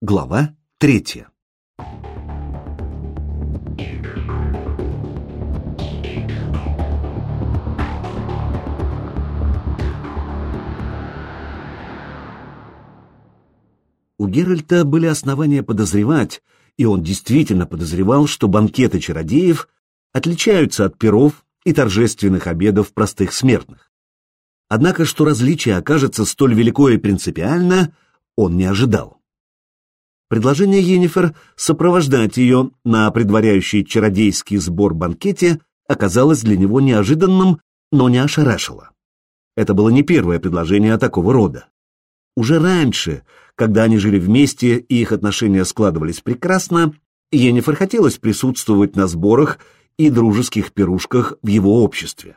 Глава третья. У Геральта были основания подозревать, и он действительно подозревал, что банкеты чародеев отличаются от перов и торжественных обедов простых смертных. Однако, что различие окажется столь велико и принципиально, он не ожидал. Предложение Йеннифер сопровождать ее на предваряющий чародейский сбор банкете оказалось для него неожиданным, но не ошарашило. Это было не первое предложение такого рода. Уже раньше, когда они жили вместе и их отношения складывались прекрасно, Йеннифер хотелось присутствовать на сборах и дружеских пирушках в его обществе.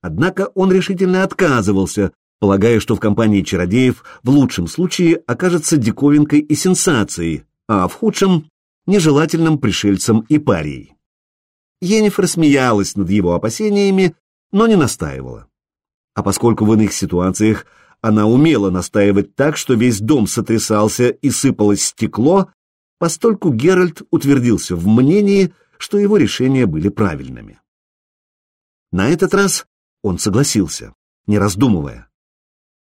Однако он решительно отказывался, полагая, что в компании чародеев в лучшем случае окажется диковинкой и сенсацией, а в худшем — нежелательным пришельцем и парией. Йеннифер смеялась над его опасениями, но не настаивала. А поскольку в иных ситуациях она умела настаивать так, что весь дом сотрясался и сыпалось стекло, постольку Геральт утвердился в мнении, что его решения были правильными. На этот раз он согласился, не раздумывая.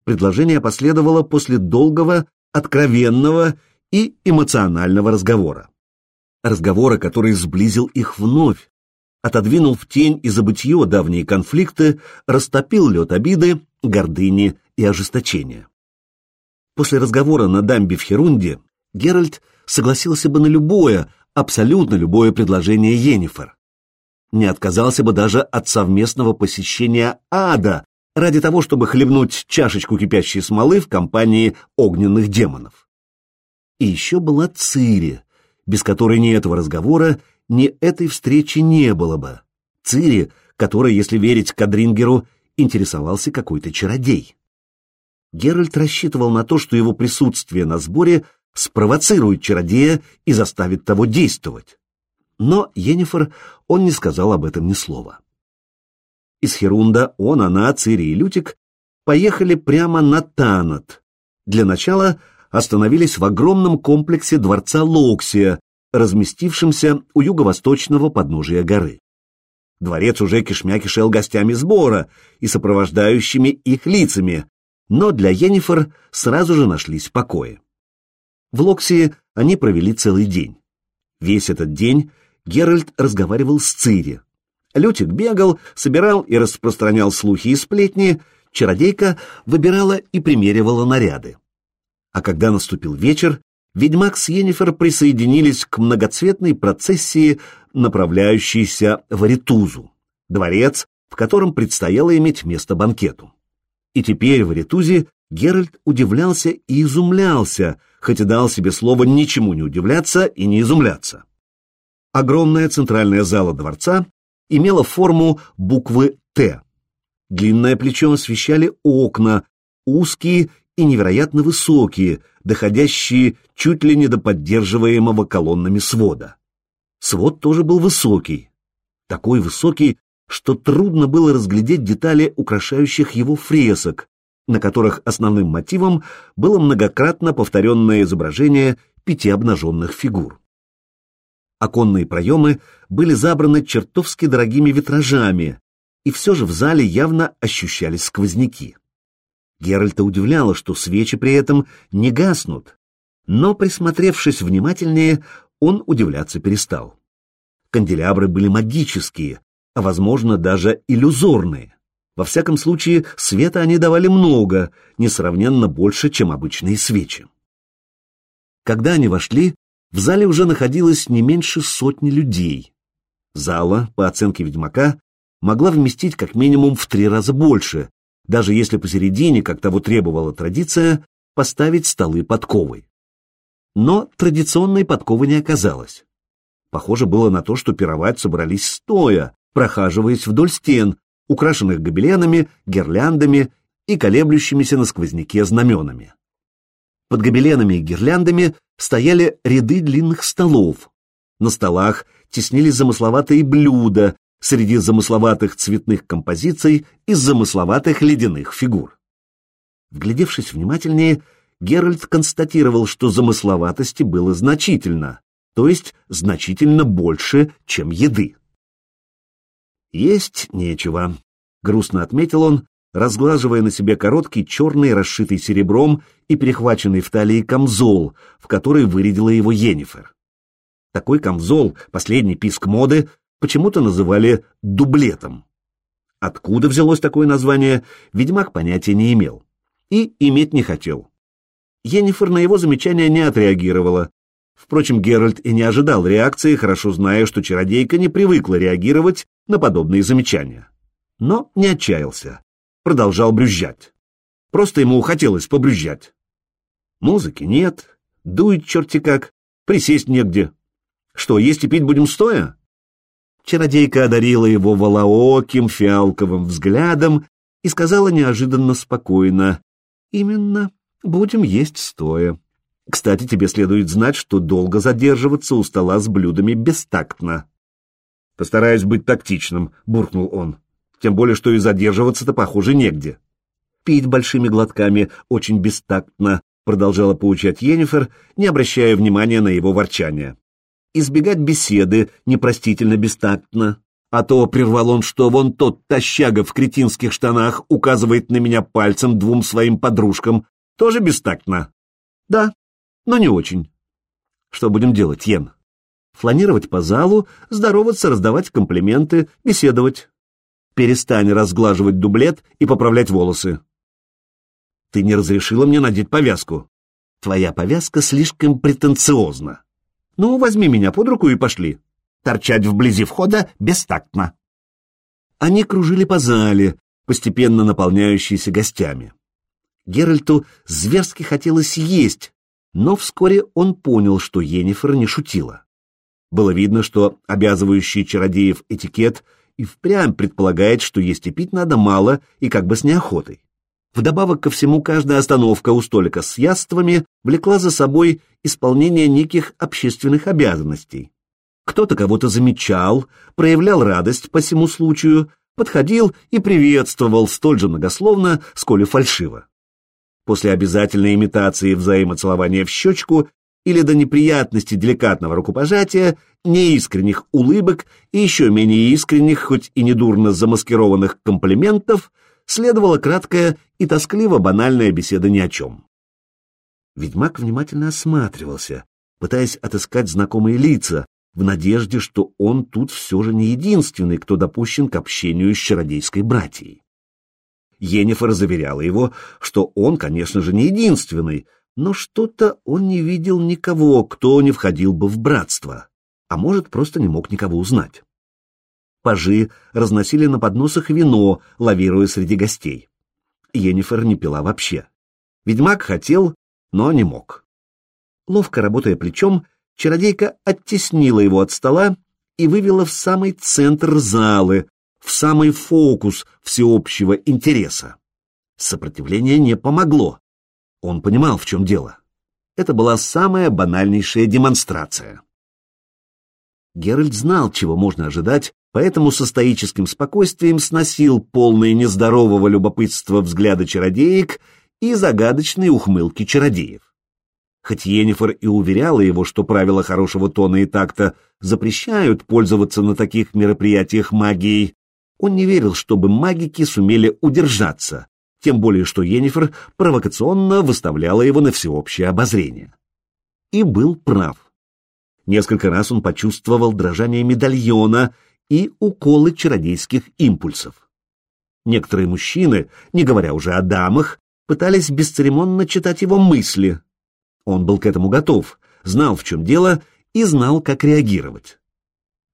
Предложение последовало после долгого, откровенного и эмоционального разговора. Разговора, который сблизил их вновь, отодвинул в тень и забытье давние конфликты, растопил лед обиды, гордыни и ожесточения. После разговора на дамбе в Херунде Геральт согласился бы на любое, абсолютно любое предложение Йеннифер. Не отказался бы даже от совместного посещения ада ради того, чтобы хлебнуть чашечку кипящей смолы в компании огненных демонов. И еще была Цири, без которой ни этого разговора, ни этой встречи не было бы. Цири, которой, если верить Кадрингеру, интересовался какой-то чародей. Геральт рассчитывал на то, что его присутствие на сборе спровоцирует чародея и заставит того действовать. Но Йеннифер он не сказал об этом ни слова. Из Херунда он, она, Цири и Лютик поехали прямо на Танат. Для начала остановились в огромном комплексе дворца Локсия, разместившемся у юго-восточного подножия горы. Дворец уже кишмя кишел гостями сбора и сопровождающими их лицами, но для Йеннифер сразу же нашлись покои. В Локсии они провели целый день. Весь этот день Геральт разговаривал с Цири, Лютик бегал, собирал и распространял слухи и сплетни, чародейка выбирала и примеривала наряды. А когда наступил вечер, ведьмак с Йеннифер присоединились к многоцветной процессии, направляющейся в Аритузу, дворец, в котором предстояло иметь место банкету. И теперь в Аритузе Геральт удивлялся и изумлялся, хоть и дал себе слово ничему не удивляться и не изумляться. Огромная центральная зала дворца имела форму буквы «Т». Длинное плечо освещали окна, узкие и невероятно высокие, доходящие чуть ли не до поддерживаемого колоннами свода. Свод тоже был высокий, такой высокий, что трудно было разглядеть детали украшающих его фресок, на которых основным мотивом было многократно повторенное изображение пяти обнаженных фигур. Оконные проемы были забраны чертовски дорогими витражами, и все же в зале явно ощущались сквозняки. Геральта удивляло, что свечи при этом не гаснут, но, присмотревшись внимательнее, он удивляться перестал. Канделябры были магические, а, возможно, даже иллюзорные. Во всяком случае, света они давали много, несравненно больше, чем обычные свечи. Когда они вошли, в зале уже находилось не меньше сотни людей. Зала, по оценке ведьмака, могла вместить как минимум в три раза больше, даже если посередине, как того требовала традиция, поставить столы подковой. Но традиционной подковы не оказалось. Похоже было на то, что пировать собрались стоя, прохаживаясь вдоль стен, украшенных гобеленами, гирляндами и колеблющимися на сквозняке знаменами. Под гобеленами и гирляндами стояли ряды длинных столов. На столах теснились замысловатые блюда среди замысловатых цветных композиций из замысловатых ледяных фигур. Вглядевшись внимательнее, Геральт констатировал, что замысловатости было значительно, то есть значительно больше, чем еды. «Есть нечего», — грустно отметил он, разглаживая на себе короткий черный, расшитый серебром и перехваченный в талии камзол, в который вырядила его Енифер. Такой камзол, последний писк моды, почему-то называли дублетом. Откуда взялось такое название, ведьмак понятия не имел. И иметь не хотел. Енифер на его замечание не отреагировала. Впрочем, Геральт и не ожидал реакции, хорошо зная, что чародейка не привыкла реагировать на подобные замечания. Но не отчаялся. Продолжал брюзжать. Просто ему хотелось побрюзжать. Музыки нет, дует черти как, присесть негде. Что, есть и пить будем стоя? Чародейка одарила его волооким фиалковым взглядом и сказала неожиданно спокойно. «Именно, будем есть стоя. Кстати, тебе следует знать, что долго задерживаться у стола с блюдами бестактно». «Постараюсь быть тактичным», — буркнул он. «Тем более, что и задерживаться-то, похоже, негде». «Пить большими глотками очень бестактно», — продолжала поучать Йеннифер, не обращая внимания на его ворчание избегать беседы непростительно бестактно. А то прервал он, что вон тот тащага в кретинских штанах указывает на меня пальцем двум своим подружкам. Тоже бестактно? Да, но не очень. Что будем делать, Йен? Фланировать по залу, здороваться, раздавать комплименты, беседовать. Перестань разглаживать дублет и поправлять волосы. Ты не разрешила мне надеть повязку. Твоя повязка слишком претенциозна. Ну, возьми меня под руку и пошли. Торчать вблизи входа бестактно. Они кружили по зале, постепенно наполняющейся гостями. Геральту зверски хотелось есть, но вскоре он понял, что Енифер не шутила. Было видно, что обязывающий чародеев этикет и впрямь предполагает, что есть и пить надо мало и как бы с неохотой. Вдобавок ко всему, каждая остановка у столика с яствами влекла за собой исполнение неких общественных обязанностей. Кто-то кого-то замечал, проявлял радость по всему случаю, подходил и приветствовал столь же многословно, сколь и фальшиво. После обязательной имитации взаимоцелования в щечку или до неприятности деликатного рукопожатия, неискренних улыбок и еще менее искренних, хоть и недурно замаскированных комплиментов, следовала краткая и тоскливо банальная беседа ни о чем. Ведьмак внимательно осматривался, пытаясь отыскать знакомые лица, в надежде, что он тут все же не единственный, кто допущен к общению с чародейской братьей. Енифер заверяла его, что он, конечно же, не единственный, но что-то он не видел никого, кто не входил бы в братство, а может, просто не мог никого узнать. Пажи разносили на подносах вино, лавируя среди гостей. Енифер не пила вообще. Ведьмак хотел, но не мог. Ловко работая плечом, чародейка оттеснила его от стола и вывела в самый центр залы, в самый фокус всеобщего интереса. Сопротивление не помогло. Он понимал, в чем дело. Это была самая банальнейшая демонстрация. Геральт знал, чего можно ожидать, поэтому со стоическим спокойствием сносил полные нездорового любопытства взгляды чародеек и загадочные ухмылки чародеев. Хоть Енифер и уверяла его, что правила хорошего тона и такта запрещают пользоваться на таких мероприятиях магией, он не верил, чтобы магики сумели удержаться, тем более что Енифер провокационно выставляла его на всеобщее обозрение. И был прав. Несколько раз он почувствовал дрожание медальона и уколы чародейских импульсов. Некоторые мужчины, не говоря уже о дамах, пытались бесцеремонно читать его мысли. Он был к этому готов, знал, в чем дело, и знал, как реагировать.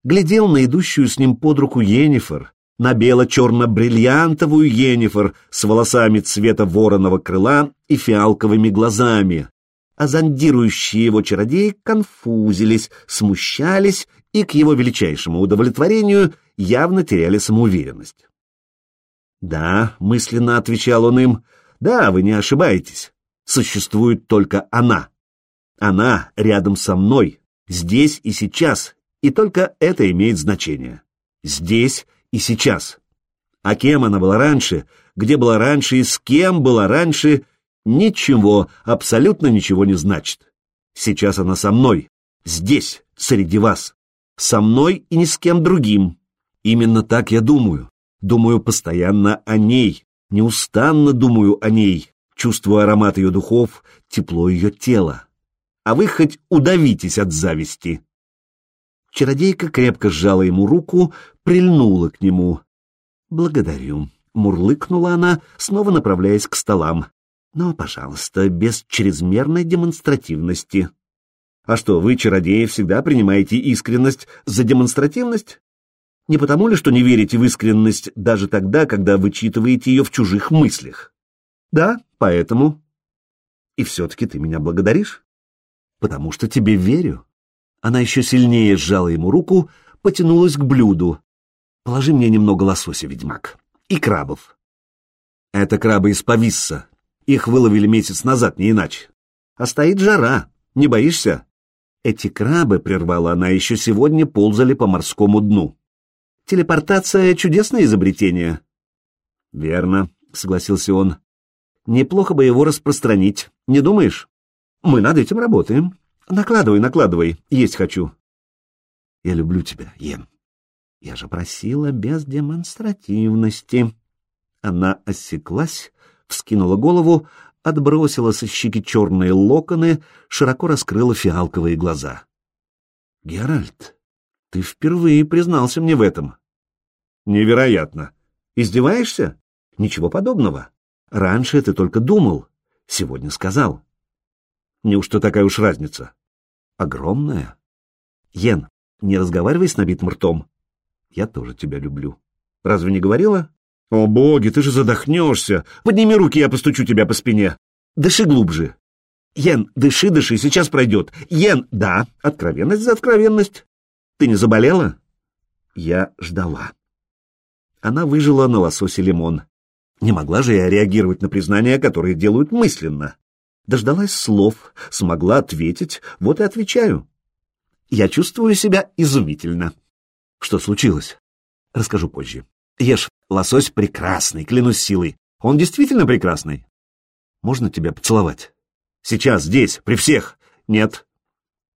Глядел на идущую с ним под руку Енифер, на бело-черно-бриллиантовую Енифер с волосами цвета вороного крыла и фиалковыми глазами, а зондирующие его чародеи конфузились, смущались и, к его величайшему удовлетворению, явно теряли самоуверенность. «Да», — мысленно отвечал он им, — «да, вы не ошибаетесь. Существует только она. Она рядом со мной, здесь и сейчас, и только это имеет значение. Здесь и сейчас. А кем она была раньше, где была раньше и с кем была раньше, ничего, абсолютно ничего не значит. Сейчас она со мной, здесь, среди вас. Со мной и ни с кем другим. Именно так я думаю. Думаю постоянно о ней, неустанно думаю о ней, чувствую аромат ее духов, тепло ее тела. А вы хоть удавитесь от зависти. Чародейка крепко сжала ему руку, прильнула к нему. «Благодарю», — мурлыкнула она, снова направляясь к столам. «Но, пожалуйста, без чрезмерной демонстративности». «А что, вы, чародеи, всегда принимаете искренность за демонстративность?» Не потому ли, что не верите в искренность даже тогда, когда вычитываете ее в чужих мыслях? Да, поэтому. И все-таки ты меня благодаришь? Потому что тебе верю. Она еще сильнее сжала ему руку, потянулась к блюду. Положи мне немного лосося, ведьмак, и крабов. Это крабы из Повисса. Их выловили месяц назад, не иначе. А стоит жара. Не боишься? Эти крабы, прервала она, еще сегодня ползали по морскому дну. Телепортация — чудесное изобретение. Верно, согласился он. Неплохо бы его распространить, не думаешь? Мы над этим работаем. Накладывай, накладывай, есть хочу. Я люблю тебя, Ем. Я же просила без демонстративности. Она осеклась, вскинула голову, отбросила со щеки черные локоны, широко раскрыла фиалковые глаза. Геральт, ты впервые признался мне в этом. Невероятно. Издеваешься? Ничего подобного. Раньше ты только думал, сегодня сказал. Неужто такая уж разница? Огромная. Йен, не разговаривай с набитым ртом. Я тоже тебя люблю. Разве не говорила? О, боги, ты же задохнешься. Подними руки, я постучу тебя по спине. Дыши глубже. Йен, дыши, дыши, сейчас пройдет. Йен, да, откровенность за откровенность. Ты не заболела? Я ждала. Она выжила на лососе лимон. Не могла же я реагировать на признания, которые делают мысленно. Дождалась слов, смогла ответить, вот и отвечаю. Я чувствую себя изумительно. Что случилось? Расскажу позже. Ешь, лосось прекрасный, клянусь силой. Он действительно прекрасный. Можно тебя поцеловать? Сейчас, здесь, при всех. Нет.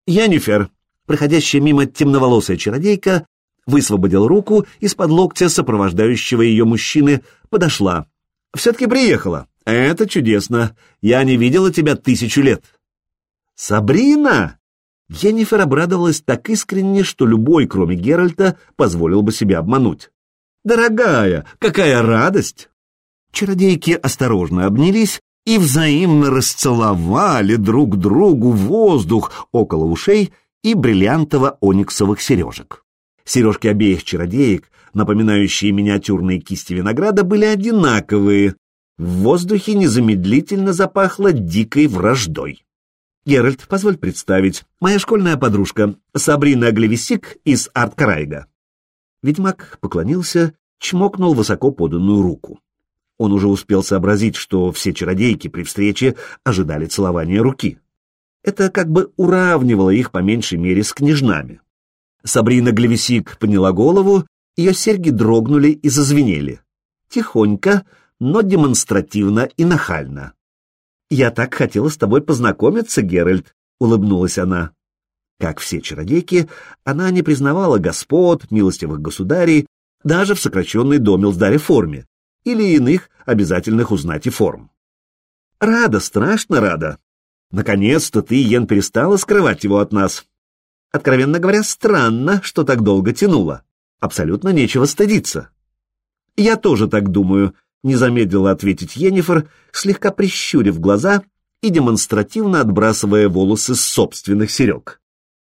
Янифер, проходящая мимо темноволосая чародейка, высвободила руку из-под локтя сопровождающего ее мужчины, подошла. «Все-таки приехала. Это чудесно. Я не видела тебя тысячу лет». «Сабрина!» Енифер обрадовалась так искренне, что любой, кроме Геральта, позволил бы себя обмануть. «Дорогая, какая радость!» Чародейки осторожно обнялись и взаимно расцеловали друг другу воздух около ушей и бриллиантово-ониксовых сережек. Сережки обеих чародеек, напоминающие миниатюрные кисти винограда, были одинаковые. В воздухе незамедлительно запахло дикой враждой. Геральт, позволь представить, моя школьная подружка Сабрина Глевисик из Арт-Карайга. Ведьмак поклонился, чмокнул высоко поданную руку. Он уже успел сообразить, что все чародейки при встрече ожидали целования руки. Это как бы уравнивало их по меньшей мере с княжнами. Сабрина Глевисик подняла голову, ее серьги дрогнули и зазвенели. Тихонько, но демонстративно и нахально. «Я так хотела с тобой познакомиться, Геральт», — улыбнулась она. Как все чародейки, она не признавала господ, милостивых государей, даже в сокращенной до Милздаре форме или иных обязательных узнать и форм. Рада, страшно рада. Наконец-то ты, Йен, перестала скрывать его от нас. Откровенно говоря, странно, что так долго тянуло. Абсолютно нечего стыдиться. Я тоже так думаю, не замедлила ответить Йеннифер, слегка прищурив глаза и демонстративно отбрасывая волосы с собственных серег.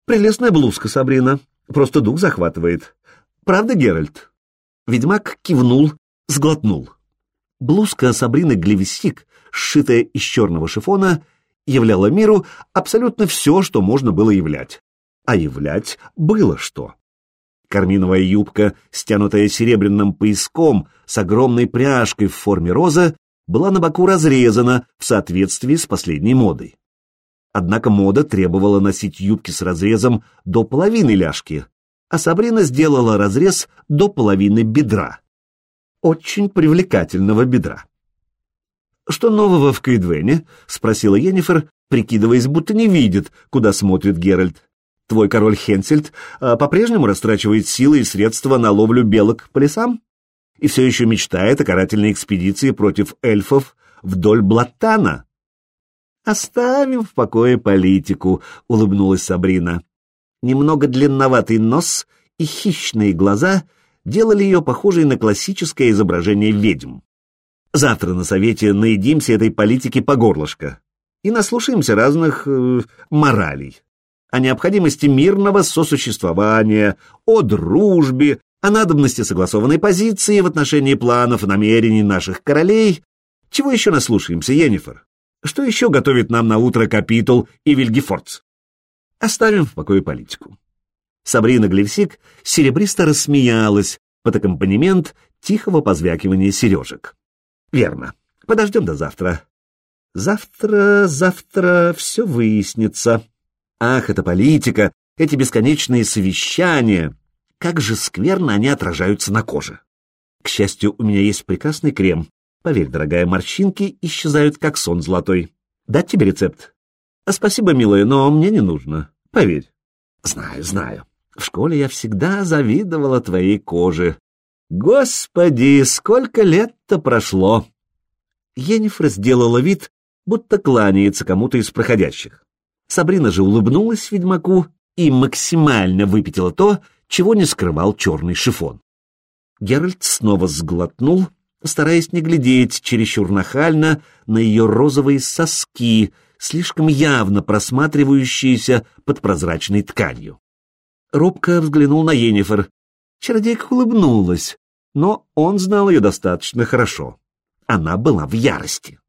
Прелестная блузка, Сабрина, просто дух захватывает. Правда, Геральт? Ведьмак кивнул, сглотнул. Блузка Сабрины Глевисик, сшитая из черного шифона, являла миру абсолютно все, что можно было являть. А являть было что. Карминовая юбка, стянутая серебряным пояском с огромной пряжкой в форме розы, была на боку разрезана в соответствии с последней модой. Однако мода требовала носить юбки с разрезом до половины ляжки, а Сабрина сделала разрез до половины бедра. Очень привлекательного бедра. «Что нового в Кайдвене?» — спросила Йеннифер, прикидываясь, будто не видит, куда смотрит Геральт. «Твой король Хенсельд а, по-прежнему растрачивает силы и средства на ловлю белок по лесам? И все еще мечтает о карательной экспедиции против эльфов вдоль Блаттана?» «Оставим в покое политику», — улыбнулась Сабрина. Немного длинноватый нос и хищные глаза делали ее похожей на классическое изображение ведьм. Завтра на совете наедимся этой политики по горлышко и наслушаемся разных э, моралей о необходимости мирного сосуществования, о дружбе, о надобности согласованной позиции в отношении планов и намерений наших королей. Чего еще наслушаемся, Йеннифер? Что еще готовит нам на утро Капитул и Вильгефордс? Оставим в покое политику. Сабрина Глевсик серебристо рассмеялась под аккомпанемент тихого позвякивания сережек. Верно. Подождем до завтра. Завтра, завтра все выяснится. Ах, это политика, эти бесконечные совещания. Как же скверно они отражаются на коже. К счастью, у меня есть прекрасный крем, Поверь, дорогая, морщинки исчезают, как сон золотой. Дать тебе рецепт? А спасибо, милая, но мне не нужно. Поверь. Знаю, знаю. В школе я всегда завидовала твоей коже. Господи, сколько лет-то прошло! Енифер сделала вид, будто кланяется кому-то из проходящих. Сабрина же улыбнулась ведьмаку и максимально выпятила то, чего не скрывал черный шифон. Геральт снова сглотнул стараясь не глядеть чересчур нахально на ее розовые соски, слишком явно просматривающиеся под прозрачной тканью. Робко взглянул на Енифер. Чародейка улыбнулась, но он знал ее достаточно хорошо. Она была в ярости.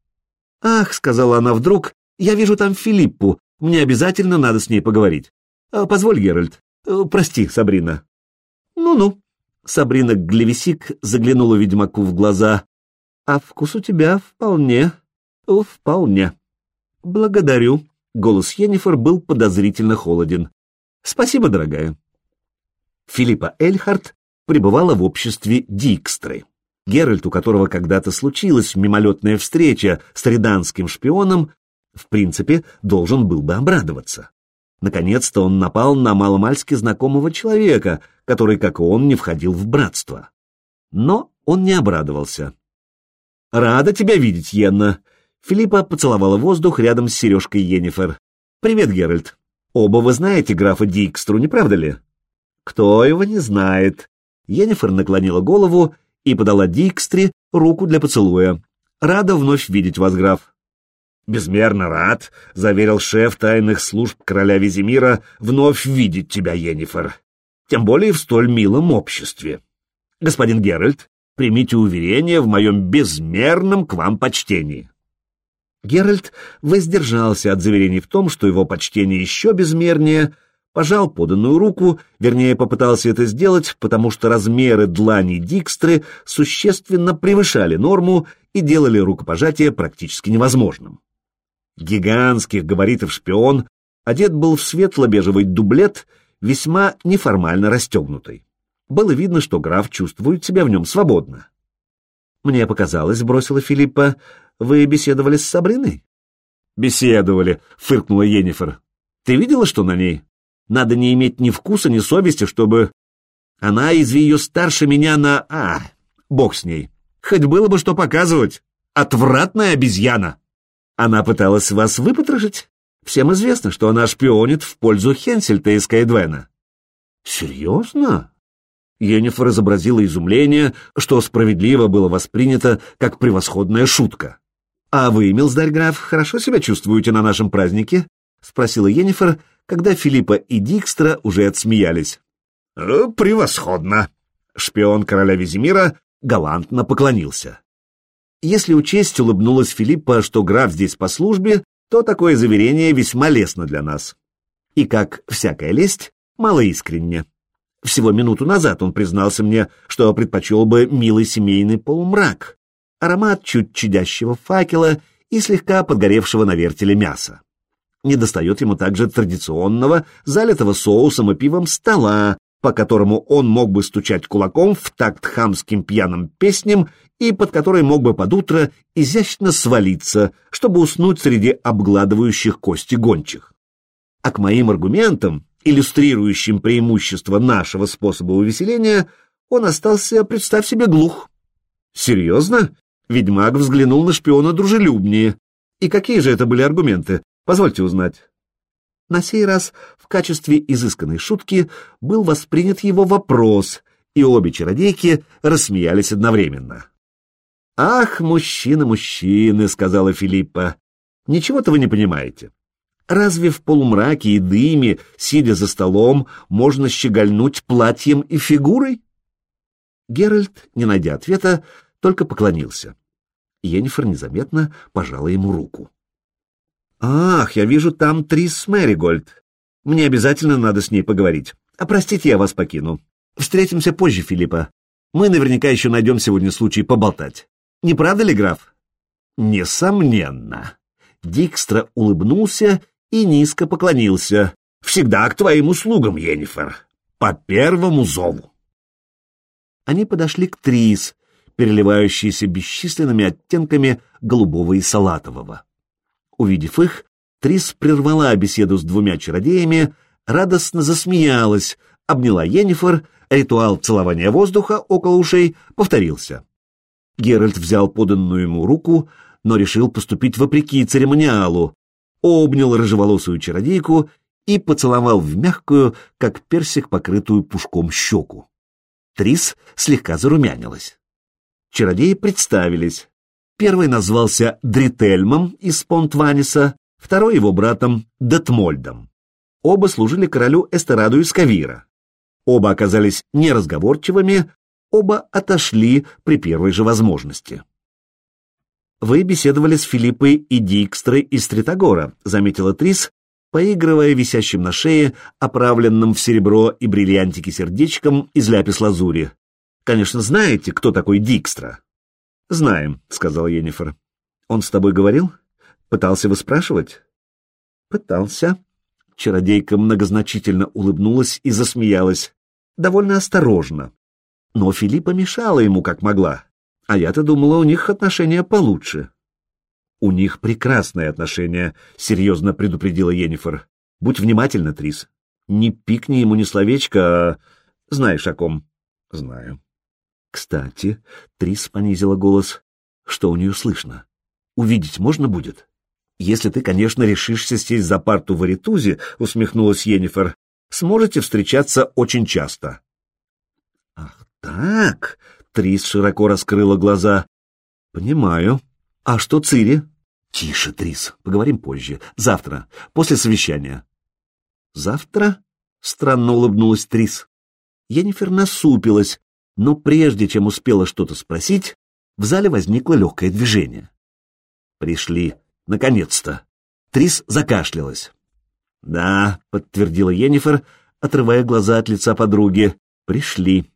«Ах», — сказала она вдруг, — «я вижу там Филиппу, мне обязательно надо с ней поговорить. А, позволь, Геральт. Э, прости, Сабрина». «Ну-ну», Сабрина Глевисик заглянула ведьмаку в глаза. «А вкус у тебя вполне, вполне». «Благодарю». Голос Йеннифер был подозрительно холоден. «Спасибо, дорогая». Филиппа Эльхарт пребывала в обществе Дикстры. Геральт, у которого когда-то случилась мимолетная встреча с риданским шпионом, в принципе, должен был бы обрадоваться. Наконец-то он напал на маломальски знакомого человека, который, как и он, не входил в братство. Но он не обрадовался. «Рада тебя видеть, Йенна!» Филиппа поцеловала воздух рядом с сережкой Йеннифер. «Привет, Геральт. Оба вы знаете графа Дикстру, не правда ли?» «Кто его не знает?» Йеннифер наклонила голову и подала Дикстре руку для поцелуя. «Рада вновь видеть вас, граф». «Безмерно рад», — заверил шеф тайных служб короля Визимира, — «вновь видеть тебя, Йеннифер. Тем более в столь милом обществе. Господин Геральт, примите уверение в моем безмерном к вам почтении». Геральт воздержался от заверений в том, что его почтение еще безмернее, пожал поданную руку, вернее, попытался это сделать, потому что размеры длани Дикстры существенно превышали норму и делали рукопожатие практически невозможным гигантских габаритов шпион одет был в светло-бежевый дублет, весьма неформально расстегнутый. Было видно, что граф чувствует себя в нем свободно. «Мне показалось», — бросила Филиппа, — «вы беседовали с Сабриной?» «Беседовали», — фыркнула Енифер. «Ты видела, что на ней? Надо не иметь ни вкуса, ни совести, чтобы...» «Она, изви ее старше меня на... А, бог с ней. Хоть было бы что показывать. Отвратная обезьяна!» Она пыталась вас выпотрошить? Всем известно, что она шпионит в пользу Хенсельта из Кайдвена. Серьезно? Йеннифер изобразила изумление, что справедливо было воспринято как превосходная шутка. «А вы, милздарь граф, хорошо себя чувствуете на нашем празднике?» — спросила Йеннифер, когда Филиппа и Дикстра уже отсмеялись. «Э, «Превосходно!» Шпион короля Визимира галантно поклонился. Если учесть, улыбнулась Филиппа, что граф здесь по службе, то такое заверение весьма лестно для нас. И как всякая лесть, малоискренне. Всего минуту назад он признался мне, что предпочел бы милый семейный полумрак, аромат чуть чадящего факела и слегка подгоревшего на вертеле мяса. Не достает ему также традиционного, залитого соусом и пивом стола, по которому он мог бы стучать кулаком в такт хамским пьяным песням и под который мог бы под утро изящно свалиться, чтобы уснуть среди обгладывающих кости гончих. А к моим аргументам, иллюстрирующим преимущество нашего способа увеселения, он остался, представь себе, глух. Серьезно? Ведьмак взглянул на шпиона дружелюбнее. И какие же это были аргументы? Позвольте узнать. На сей раз в качестве изысканной шутки был воспринят его вопрос, и обе чародейки рассмеялись одновременно. «Ах, мужчина, мужчины!» — сказала Филиппа. «Ничего-то вы не понимаете. Разве в полумраке и дыме, сидя за столом, можно щегольнуть платьем и фигурой?» Геральт, не найдя ответа, только поклонился. Йеннифер незаметно пожала ему руку. «Ах, я вижу там Трис Мэригольд. Мне обязательно надо с ней поговорить. А простите, я вас покину. Встретимся позже, Филиппа. Мы наверняка еще найдем сегодня случай поболтать. Не правда ли, граф?» «Несомненно». Дикстра улыбнулся и низко поклонился. «Всегда к твоим услугам, Йеннифер. По первому зову». Они подошли к Трис, переливающейся бесчисленными оттенками голубого и салатового. Увидев их, Трис прервала беседу с двумя чародеями, радостно засмеялась, обняла Йеннифер, ритуал целования воздуха около ушей повторился. Геральт взял поданную ему руку, но решил поступить вопреки церемониалу, обнял рыжеволосую чародейку и поцеловал в мягкую, как персик, покрытую пушком щеку. Трис слегка зарумянилась. Чародеи представились. Первый назвался Дрительмом из Понтваниса, второй его братом Детмольдом. Оба служили королю Эстераду из Кавира. Оба оказались неразговорчивыми, оба отошли при первой же возможности. «Вы беседовали с Филиппой и Дикстрой из Тритогора», — заметила Трис, поигрывая висящим на шее, оправленным в серебро и бриллиантики сердечком из ляпис-лазури. «Конечно, знаете, кто такой Дикстра?» «Знаем», — сказал Йеннифер. «Он с тобой говорил? Пытался выспрашивать?» «Пытался». Чародейка многозначительно улыбнулась и засмеялась. Довольно осторожно. Но Филиппа мешала ему как могла. А я-то думала, у них отношения получше. «У них прекрасные отношения», — серьезно предупредила Йеннифер. «Будь внимательна, Трис. Не пикни ему ни словечко, а... Знаешь о ком?» «Знаю». «Кстати», — Трис понизила голос, — «что у нее слышно? Увидеть можно будет?» «Если ты, конечно, решишься сесть за парту в Аритузе», — усмехнулась Йеннифер, — «сможете встречаться очень часто». «Ах так!» — Трис широко раскрыла глаза. «Понимаю. А что Цири?» «Тише, Трис, поговорим позже. Завтра, после совещания». «Завтра?» — странно улыбнулась Трис. Йеннифер насупилась, но прежде чем успела что-то спросить, в зале возникло легкое движение. «Пришли. Наконец-то!» Трис закашлялась. «Да», — подтвердила Йеннифер, отрывая глаза от лица подруги, — «пришли».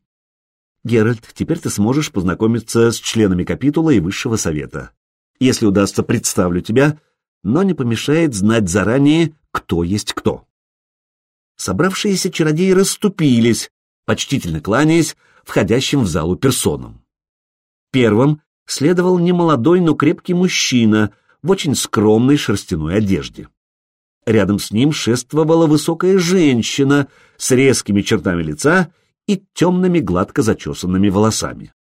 «Геральт, теперь ты сможешь познакомиться с членами капитула и высшего совета. Если удастся, представлю тебя, но не помешает знать заранее, кто есть кто». Собравшиеся чародеи расступились, почтительно кланяясь, входящим в залу персонам. Первым следовал немолодой, но крепкий мужчина в очень скромной шерстяной одежде. Рядом с ним шествовала высокая женщина с резкими чертами лица и темными гладко зачесанными волосами.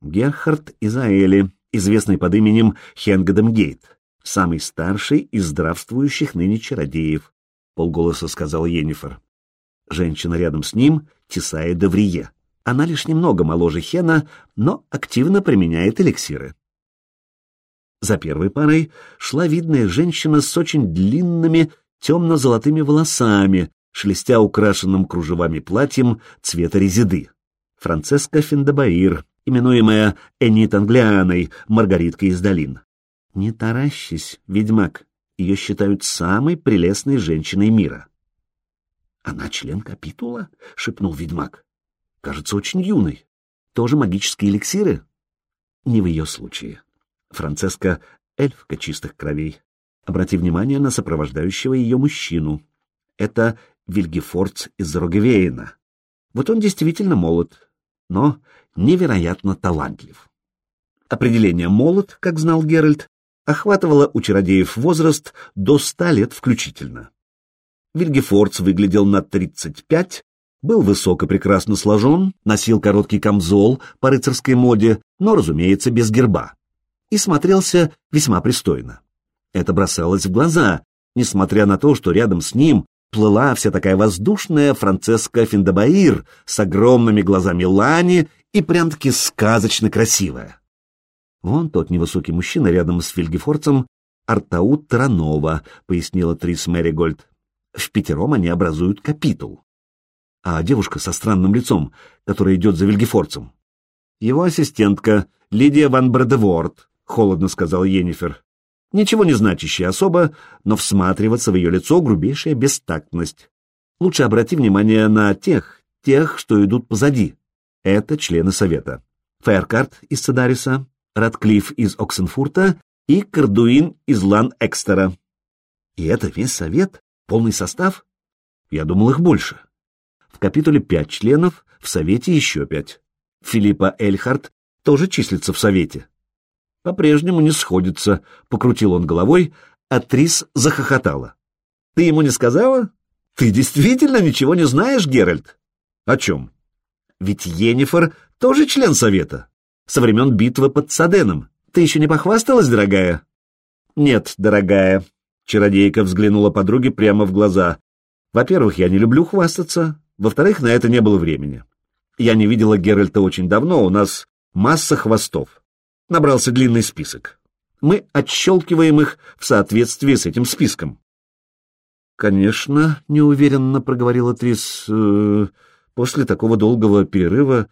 Герхард Изаэли, известный под именем Хенгадем Гейт, самый старший из здравствующих ныне чародеев, полголоса сказал Йеннифер. Женщина рядом с ним — Тесая Деврие. Она лишь немного моложе Хена, но активно применяет эликсиры. За первой парой шла видная женщина с очень длинными темно-золотыми волосами, шелестя украшенным кружевами платьем цвета резиды. Францеска Финдебаир, именуемая Энит Англианой, Маргариткой из долин. Не таращись, ведьмак, ее считают самой прелестной женщиной мира. «Она член капитула?» — шепнул ведьмак. Кажется, очень юной. Тоже магические эликсиры? Не в ее случае. Францеска — эльфка чистых кровей. Обрати внимание на сопровождающего ее мужчину. Это Вильгефордс из Рогевейна. Вот он действительно молод, но невероятно талантлив. Определение «молод», как знал Геральт, охватывало у чародеев возраст до ста лет включительно. Вильгефордс выглядел на 35, был высок и прекрасно сложен, носил короткий камзол по рыцарской моде, но, разумеется, без герба, и смотрелся весьма пристойно. Это бросалось в глаза, несмотря на то, что рядом с ним плыла вся такая воздушная Францеска Финдабаир с огромными глазами Лани и прям-таки сказочно красивая. Вон тот невысокий мужчина рядом с Вильгефорцем, Артаут Таранова, пояснила Трис Мэригольд. В пятером они образуют капитул. А девушка со странным лицом, которая идет за Вильгефорцем. Его ассистентка, Лидия ван Бредеворд, холодно сказал Йеннифер. Ничего не значащая особа, но всматриваться в ее лицо — грубейшая бестактность. Лучше обрати внимание на тех, тех, что идут позади. Это члены совета. Фэркарт из Цедариса, Радклифф из Оксенфурта и Кардуин из Лан-Экстера. И это весь совет? Полный состав? Я думал, их больше. В капитуле пять членов, в Совете еще пять. Филиппа Эльхарт тоже числится в Совете. По-прежнему не сходится, — покрутил он головой, а Трис захохотала. Ты ему не сказала? Ты действительно ничего не знаешь, Геральт? О чем? Ведь Йеннифер тоже член Совета. Со времен битвы под Саденом. Ты еще не похвасталась, дорогая? Нет, дорогая, Чародейка взглянула подруге прямо в глаза. Во-первых, я не люблю хвастаться. Во-вторых, на это не было времени. Я не видела Геральта очень давно, у нас масса хвостов. Набрался длинный список. Мы отщелкиваем их в соответствии с этим списком. «Конечно», — неуверенно проговорила Трис, э, — «после такого долгого перерыва,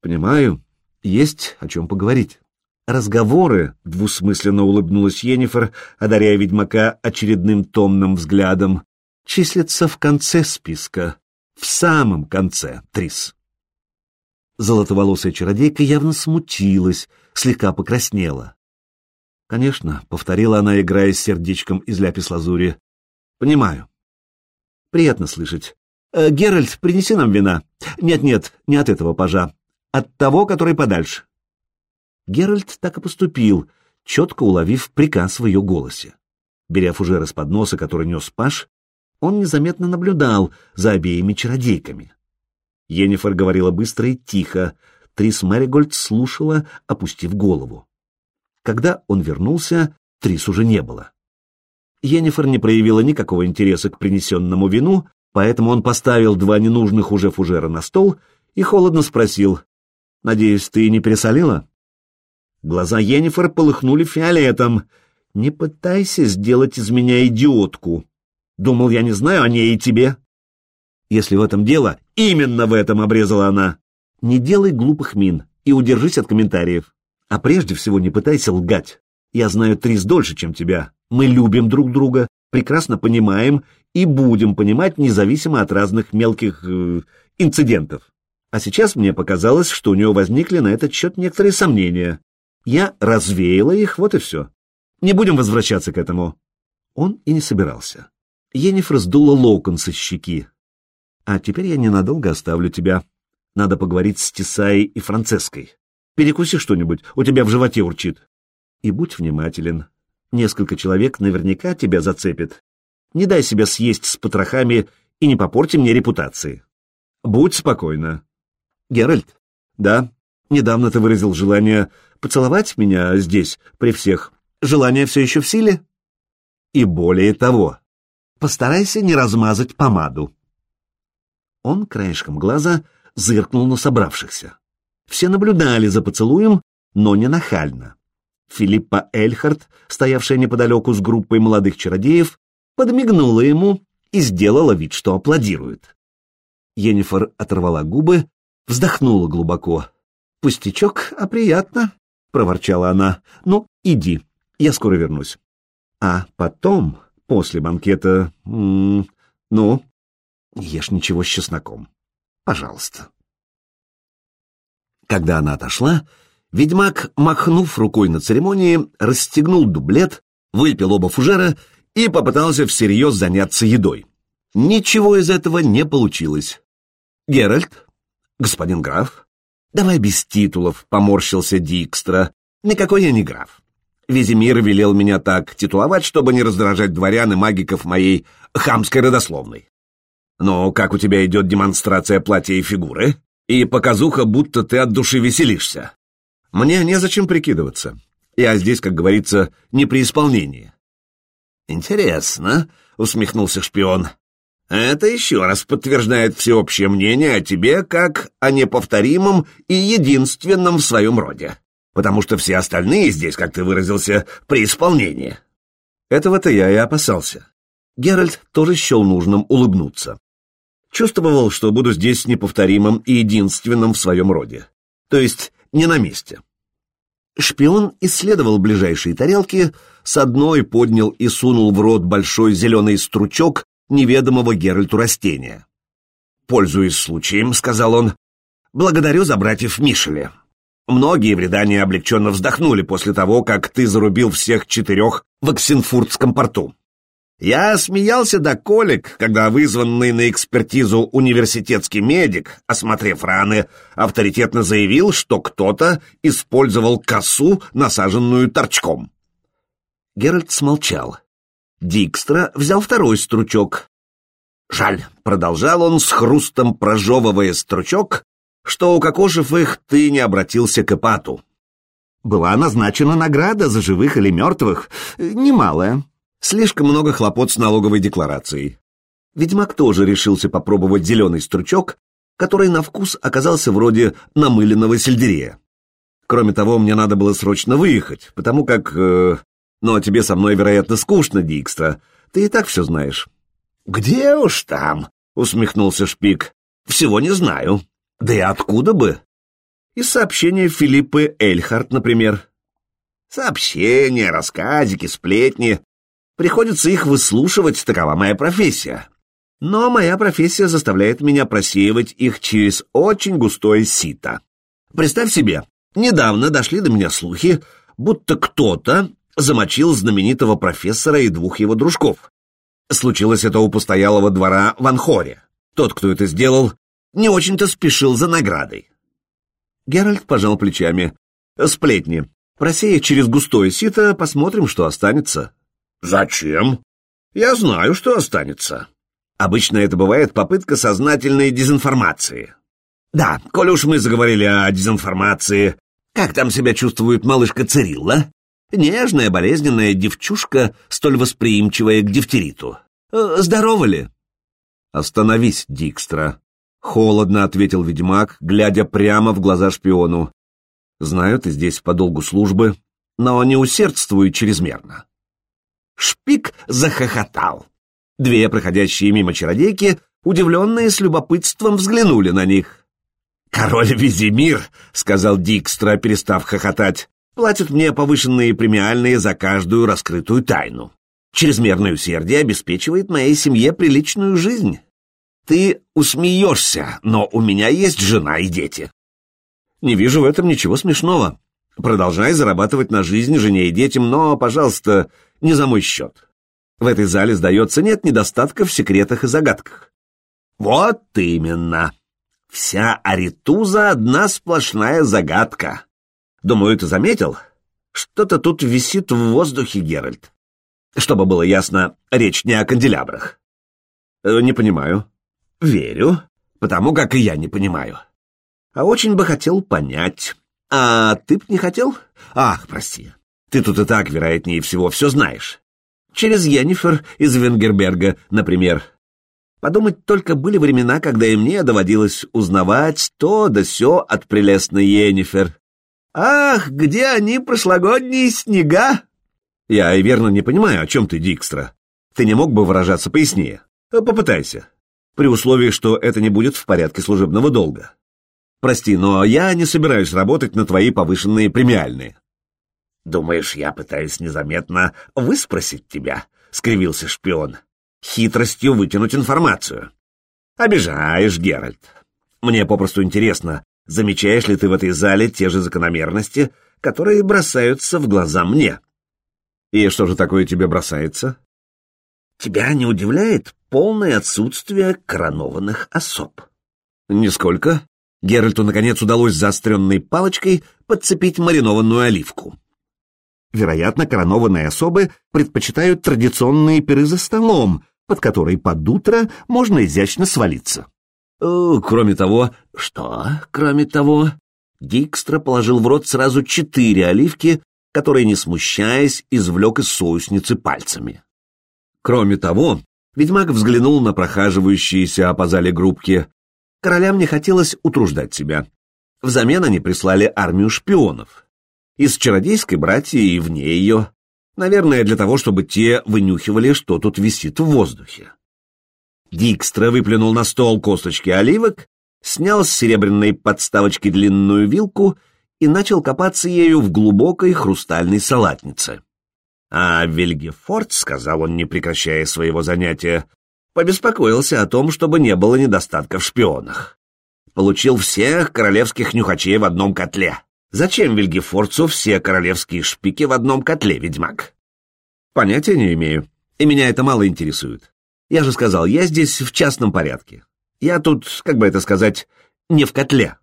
понимаю, есть о чем поговорить». Разговоры, — двусмысленно улыбнулась Йеннифер, одаряя ведьмака очередным томным взглядом, — числятся в конце списка, в самом конце, Трис. Золотоволосая чародейка явно смутилась, слегка покраснела. «Конечно», — повторила она, играя с сердечком из ляпис-лазури. «Понимаю. Приятно слышать. Э, Геральт, принеси нам вина. Нет-нет, не от этого пажа. От того, который подальше». Геральт так и поступил, четко уловив приказ в ее голосе. Беря фужер из подноса, который нес Паш, он незаметно наблюдал за обеими чародейками. Йеннифер говорила быстро и тихо, Трис Мэригольд слушала, опустив голову. Когда он вернулся, Трис уже не было. Йеннифер не проявила никакого интереса к принесенному вину, поэтому он поставил два ненужных уже фужера на стол и холодно спросил, «Надеюсь, ты не пересолила?» Глаза Йеннифер полыхнули фиолетом. «Не пытайся сделать из меня идиотку. Думал, я не знаю о ней и тебе». «Если в этом дело, именно в этом», — обрезала она. «Не делай глупых мин и удержись от комментариев. А прежде всего не пытайся лгать. Я знаю Трис дольше, чем тебя. Мы любим друг друга, прекрасно понимаем и будем понимать, независимо от разных мелких э, инцидентов. А сейчас мне показалось, что у нее возникли на этот счет некоторые сомнения. Я развеяла их, вот и все. Не будем возвращаться к этому. Он и не собирался. Енифер сдула локон со щеки. А теперь я ненадолго оставлю тебя. Надо поговорить с Тесаей и Францеской. Перекуси что-нибудь, у тебя в животе урчит. И будь внимателен. Несколько человек наверняка тебя зацепит. Не дай себя съесть с потрохами и не попорти мне репутации. Будь спокойна. Геральт? Да, недавно ты выразил желание Поцеловать меня здесь, при всех, желание все еще в силе? И более того, постарайся не размазать помаду. Он краешком глаза зыркнул на собравшихся. Все наблюдали за поцелуем, но не нахально. Филиппа Эльхард, стоявшая неподалеку с группой молодых чародеев, подмигнула ему и сделала вид, что аплодирует. Енифер оторвала губы, вздохнула глубоко. «Пустячок, а приятно проворчала она. «Ну, иди, я скоро вернусь». А потом, после банкета, м -м, ну, ешь ничего с чесноком. Пожалуйста. Когда она отошла, ведьмак, махнув рукой на церемонии, расстегнул дублет, выпил оба фужера и попытался всерьез заняться едой. Ничего из этого не получилось. «Геральт, Господин граф? Давай без титулов, поморщился Дикстра. Никакой я не граф. Визимир велел меня так титуловать, чтобы не раздражать дворян и магиков моей хамской родословной. Но как у тебя идет демонстрация платья и фигуры? И показуха, будто ты от души веселишься. Мне незачем прикидываться. Я здесь, как говорится, не при исполнении. Интересно, усмехнулся шпион. Это еще раз подтверждает всеобщее мнение о тебе как о неповторимом и единственном в своем роде. Потому что все остальные здесь, как ты выразился, при исполнении. Этого-то я и опасался. Геральт тоже счел нужным улыбнуться. Чувствовал, что буду здесь неповторимым и единственным в своем роде. То есть не на месте. Шпион исследовал ближайшие тарелки, с одной поднял и сунул в рот большой зеленый стручок неведомого Геральту растения. «Пользуясь случаем», — сказал он, — «благодарю за братьев Мишеля. Многие в Редании облегченно вздохнули после того, как ты зарубил всех четырех в Оксенфуртском порту. Я смеялся до колик, когда вызванный на экспертизу университетский медик, осмотрев раны, авторитетно заявил, что кто-то использовал косу, насаженную торчком. Геральт смолчал. Дикстра взял второй стручок. «Жаль», — продолжал он с хрустом прожевывая стручок, что, укокошив их, ты не обратился к Эпату. Была назначена награда за живых или мертвых, немалая. Слишком много хлопот с налоговой декларацией. Ведьмак тоже решился попробовать зеленый стручок, который на вкус оказался вроде намыленного сельдерея. Кроме того, мне надо было срочно выехать, потому как... Э, ну, тебе со мной, вероятно, скучно, Дикстра. Ты и так все знаешь. «Где уж там?» — усмехнулся Шпик. «Всего не знаю. Да и откуда бы?» Из сообщения Филиппы Эльхарт, например. Сообщения, рассказики, сплетни. Приходится их выслушивать, такова моя профессия. Но моя профессия заставляет меня просеивать их через очень густое сито. Представь себе, недавно дошли до меня слухи, будто кто-то замочил знаменитого профессора и двух его дружков. Случилось это у постоялого двора в Анхоре. Тот, кто это сделал, не очень-то спешил за наградой. Геральт пожал плечами. «Сплетни. Просея через густое сито, посмотрим, что останется». «Зачем?» «Я знаю, что останется». Обычно это бывает попытка сознательной дезинформации. Да, коли уж мы заговорили о дезинформации, как там себя чувствует малышка Цирилла? Нежная, болезненная девчушка, столь восприимчивая к дифтериту. Э, здорова ли? Остановись, Дикстра. Холодно ответил ведьмак, глядя прямо в глаза шпиону. Знаю, ты здесь по долгу службы, но не усердствуй чрезмерно. Шпик захохотал. Две проходящие мимо чародейки, удивленные с любопытством, взглянули на них. «Король Визимир», — сказал Дикстра, перестав хохотать, — «платит мне повышенные премиальные за каждую раскрытую тайну. Чрезмерное усердие обеспечивает моей семье приличную жизнь. Ты усмеешься, но у меня есть жена и дети». «Не вижу в этом ничего смешного. Продолжай зарабатывать на жизнь жене и детям, но, пожалуйста, не за мой счет. В этой зале, сдается, нет недостатка в секретах и загадках. Вот именно. Вся Аритуза — одна сплошная загадка. Думаю, ты заметил? Что-то тут висит в воздухе, Геральт. Чтобы было ясно, речь не о канделябрах. Э, не понимаю. Верю, потому как и я не понимаю. А очень бы хотел понять. А ты б не хотел? Ах, прости. Ты тут и так, вероятнее всего, все знаешь. Через Йеннифер из Венгерберга, например. Подумать только, были времена, когда и мне доводилось узнавать то да сё от прелестной Йеннифер. Ах, где они, прошлогодние снега? Я и верно не понимаю, о чем ты, Дикстра. Ты не мог бы выражаться пояснее? Попытайся. При условии, что это не будет в порядке служебного долга. Прости, но я не собираюсь работать на твои повышенные премиальные. «Думаешь, я пытаюсь незаметно выспросить тебя?» — скривился шпион. «Хитростью вытянуть информацию». «Обижаешь, Геральт. Мне попросту интересно, замечаешь ли ты в этой зале те же закономерности, которые бросаются в глаза мне?» «И что же такое тебе бросается?» «Тебя не удивляет полное отсутствие коронованных особ?» «Нисколько. Геральту, наконец, удалось заостренной палочкой подцепить маринованную оливку. Вероятно, коронованные особы предпочитают традиционные пиры за столом, под который под утро можно изящно свалиться. О, кроме того... Что? Кроме того... Дикстра положил в рот сразу четыре оливки, которые, не смущаясь, извлек из соусницы пальцами. Кроме того, ведьмак взглянул на прохаживающиеся по зале группки. Королям не хотелось утруждать себя. Взамен они прислали армию шпионов. Из чародейской братьи и вне ее. Наверное, для того, чтобы те вынюхивали, что тут висит в воздухе. Дикстра выплюнул на стол косточки оливок, снял с серебряной подставочки длинную вилку и начал копаться ею в глубокой хрустальной салатнице. А Вильгефорд, — сказал он, не прекращая своего занятия, — побеспокоился о том, чтобы не было недостатка в шпионах. Получил всех королевских нюхачей в одном котле. Зачем Вильгефорцу все королевские шпики в одном котле, ведьмак? Понятия не имею, и меня это мало интересует. Я же сказал, я здесь в частном порядке. Я тут, как бы это сказать, не в котле.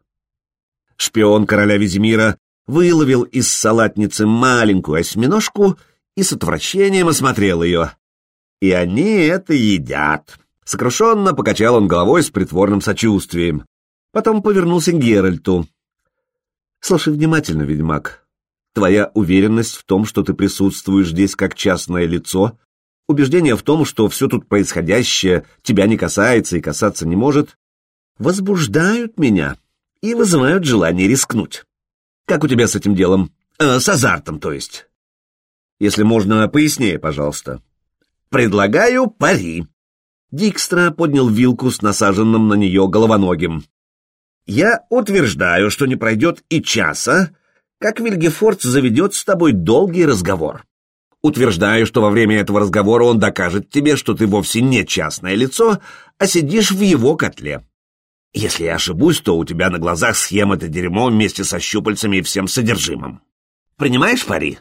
Шпион короля Визимира выловил из салатницы маленькую осьминожку и с отвращением осмотрел ее. И они это едят. Сокрушенно покачал он головой с притворным сочувствием. Потом повернулся к Геральту. «Слушай внимательно, ведьмак. Твоя уверенность в том, что ты присутствуешь здесь как частное лицо, убеждение в том, что все тут происходящее тебя не касается и касаться не может, возбуждают меня и вызывают желание рискнуть. Как у тебя с этим делом? Э, с азартом, то есть. Если можно, пояснее, пожалуйста. Предлагаю пари. Дикстра поднял вилку с насаженным на нее головоногим. Я утверждаю, что не пройдет и часа, как Вильгефорд заведет с тобой долгий разговор. Утверждаю, что во время этого разговора он докажет тебе, что ты вовсе не частное лицо, а сидишь в его котле. Если я ошибусь, то у тебя на глазах схема это дерьмо вместе со щупальцами и всем содержимым. Принимаешь пари?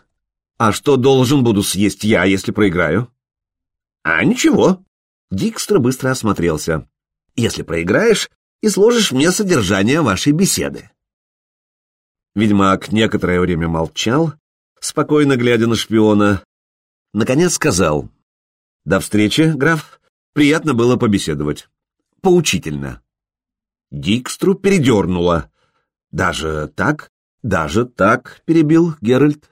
А что должен буду съесть я, если проиграю? А ничего. Дикстра быстро осмотрелся. Если проиграешь, изложишь мне содержание вашей беседы. Ведьмак некоторое время молчал, спокойно глядя на шпиона. Наконец сказал. «До встречи, граф. Приятно было побеседовать. Поучительно». Дикстру передернуло. «Даже так? Даже так?» — перебил Геральт.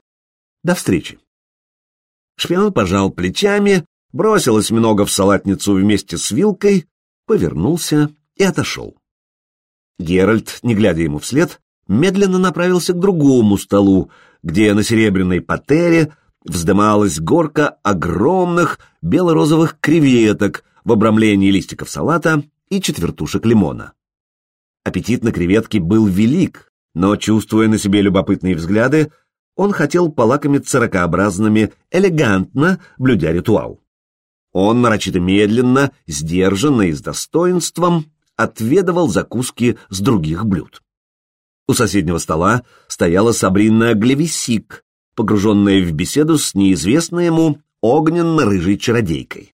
«До встречи». Шпион пожал плечами, бросил осьминога в салатницу вместе с вилкой, повернулся и отошел. Геральт, не глядя ему вслед, медленно направился к другому столу, где на серебряной патере вздымалась горка огромных бело-розовых креветок в обрамлении листиков салата и четвертушек лимона. Аппетит на креветки был велик, но, чувствуя на себе любопытные взгляды, он хотел полакомиться ракообразными элегантно, блюдя ритуал. Он нарочито медленно, сдержанно и с достоинством отведывал закуски с других блюд. У соседнего стола стояла Сабрина Глевисик, погруженная в беседу с неизвестной ему огненно-рыжей чародейкой.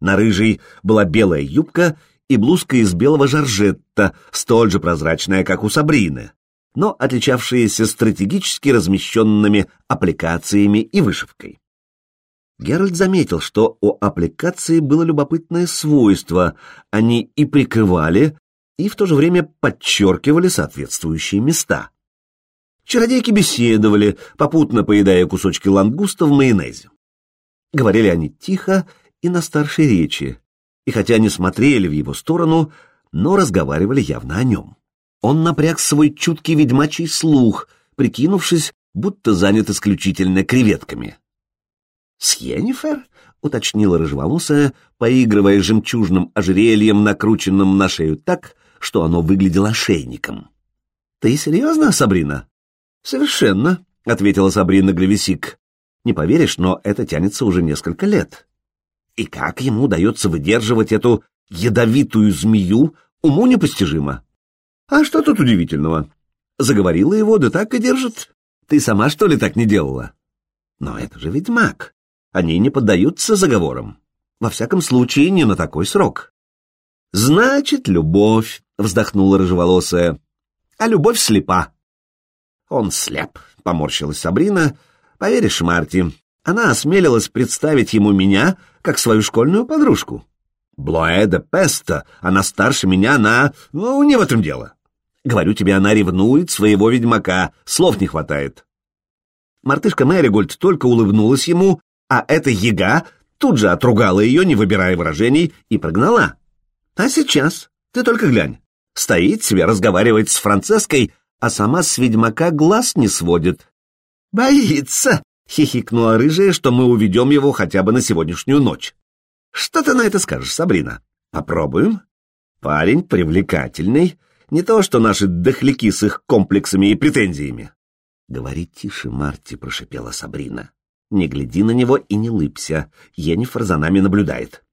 На рыжей была белая юбка и блузка из белого жаржетта, столь же прозрачная, как у Сабрины, но отличавшаяся стратегически размещенными аппликациями и вышивкой. Геральт заметил, что у аппликации было любопытное свойство, они и прикрывали, и в то же время подчеркивали соответствующие места. Чародейки беседовали, попутно поедая кусочки лангуста в майонезе. Говорили они тихо и на старшей речи, и хотя не смотрели в его сторону, но разговаривали явно о нем. Он напряг свой чуткий ведьмачий слух, прикинувшись, будто занят исключительно креветками. «С Йеннифер?» — уточнила рыжеволосая, поигрывая жемчужным ожерельем, накрученным на шею так, что оно выглядело шейником. «Ты серьезно, Сабрина?» «Совершенно», — ответила Сабрина Глевисик. «Не поверишь, но это тянется уже несколько лет. И как ему удается выдерживать эту ядовитую змею, уму непостижимо. А что тут удивительного? Заговорила его, да так и держит. Ты сама, что ли, так не делала? Но это же ведьмак. Они не поддаются заговорам. Во всяком случае, не на такой срок. Значит, любовь, вздохнула рыжеволосая. а любовь слепа. Он слеп, поморщилась Сабрина. Поверишь, Марти, она осмелилась представить ему меня как свою школьную подружку. Блоэда Песта, она старше меня на... Ну, не в этом дело. Говорю тебе, она ревнует своего ведьмака, слов не хватает. Мартышка Мэригольд только улыбнулась ему, а эта яга тут же отругала ее, не выбирая выражений, и прогнала. А сейчас, ты только глянь, стоит себе, разговаривает с Францеской, а сама с ведьмака глаз не сводит. «Боится!» — хихикнула рыжая, что мы уведем его хотя бы на сегодняшнюю ночь. «Что ты на это скажешь, Сабрина? Попробуем?» Парень привлекательный, не то что наши дохляки с их комплексами и претензиями. «Говори тише, Марти», — прошипела Сабрина. «Не гляди на него и не лыбся. Енифер за нами наблюдает.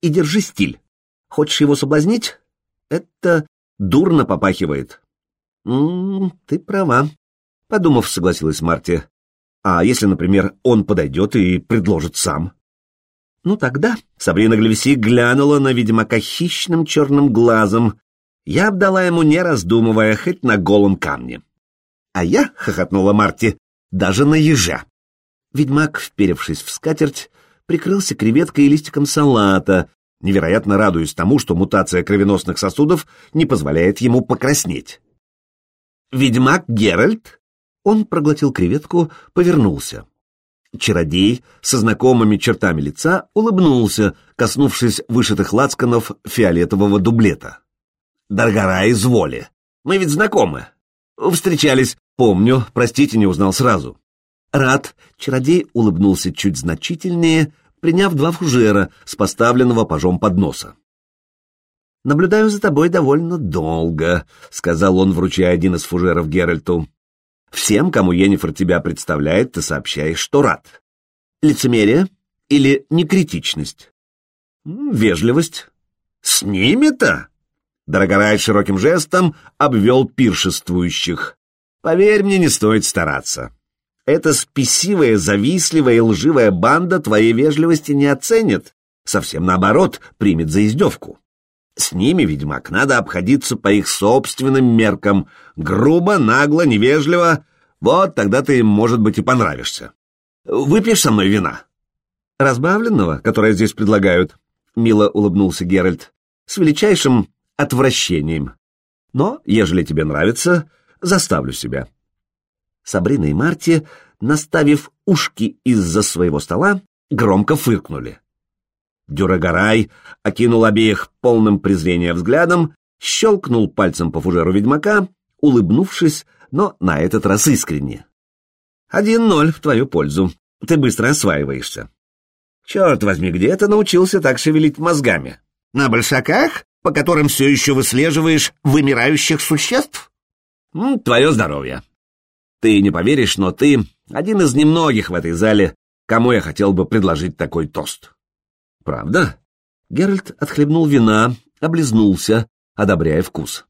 И держи стиль. Хочешь его соблазнить? Это дурно попахивает». «М -м, «Ты права», — подумав, согласилась Марти. «А если, например, он подойдет и предложит сам?» «Ну тогда...» — Сабрина Глевси глянула на ведьмака хищным черным глазом. Я обдала ему, не раздумывая, хоть на голом камне. А я, — хохотнула Марти, — даже на ежа. Ведьмак, вперевшись в скатерть, прикрылся креветкой и листиком салата, невероятно радуясь тому, что мутация кровеносных сосудов не позволяет ему покраснеть. «Ведьмак Геральт?» Он проглотил креветку, повернулся. Чародей со знакомыми чертами лица улыбнулся, коснувшись вышитых лацканов фиолетового дублета. «Даргара из воли. Мы ведь знакомы. Встречались, помню, простите, не узнал сразу. Рад, чародей улыбнулся чуть значительнее, приняв два фужера с поставленного пажом подноса. «Наблюдаю за тобой довольно долго», — сказал он, вручая один из фужеров Геральту. «Всем, кому Енифер тебя представляет, ты сообщаешь, что рад. Лицемерие или некритичность?» «Вежливость». «С ними-то?» Дорогорай широким жестом обвел пиршествующих. «Поверь мне, не стоит стараться. Эта спесивая, завистливая и лживая банда твоей вежливости не оценит, совсем наоборот, примет за издевку. С ними, ведьмак, надо обходиться по их собственным меркам, грубо, нагло, невежливо. Вот тогда ты им, может быть, и понравишься. Выпьешь со мной вина?» «Разбавленного, которое здесь предлагают», — мило улыбнулся Геральт, — «с величайшим отвращением. Но, ежели тебе нравится, заставлю себя. Сабрина и Марти, наставив ушки из-за своего стола, громко фыркнули. Дюрагорай окинул обеих полным презрения взглядом, щелкнул пальцем по фужеру ведьмака, улыбнувшись, но на этот раз искренне. «Один ноль в твою пользу. Ты быстро осваиваешься». «Черт возьми, где ты научился так шевелить мозгами? На большаках?» по которым все еще выслеживаешь вымирающих существ? Твое здоровье. Ты не поверишь, но ты один из немногих в этой зале, кому я хотел бы предложить такой тост. Правда? Геральт отхлебнул вина, облизнулся, одобряя вкус.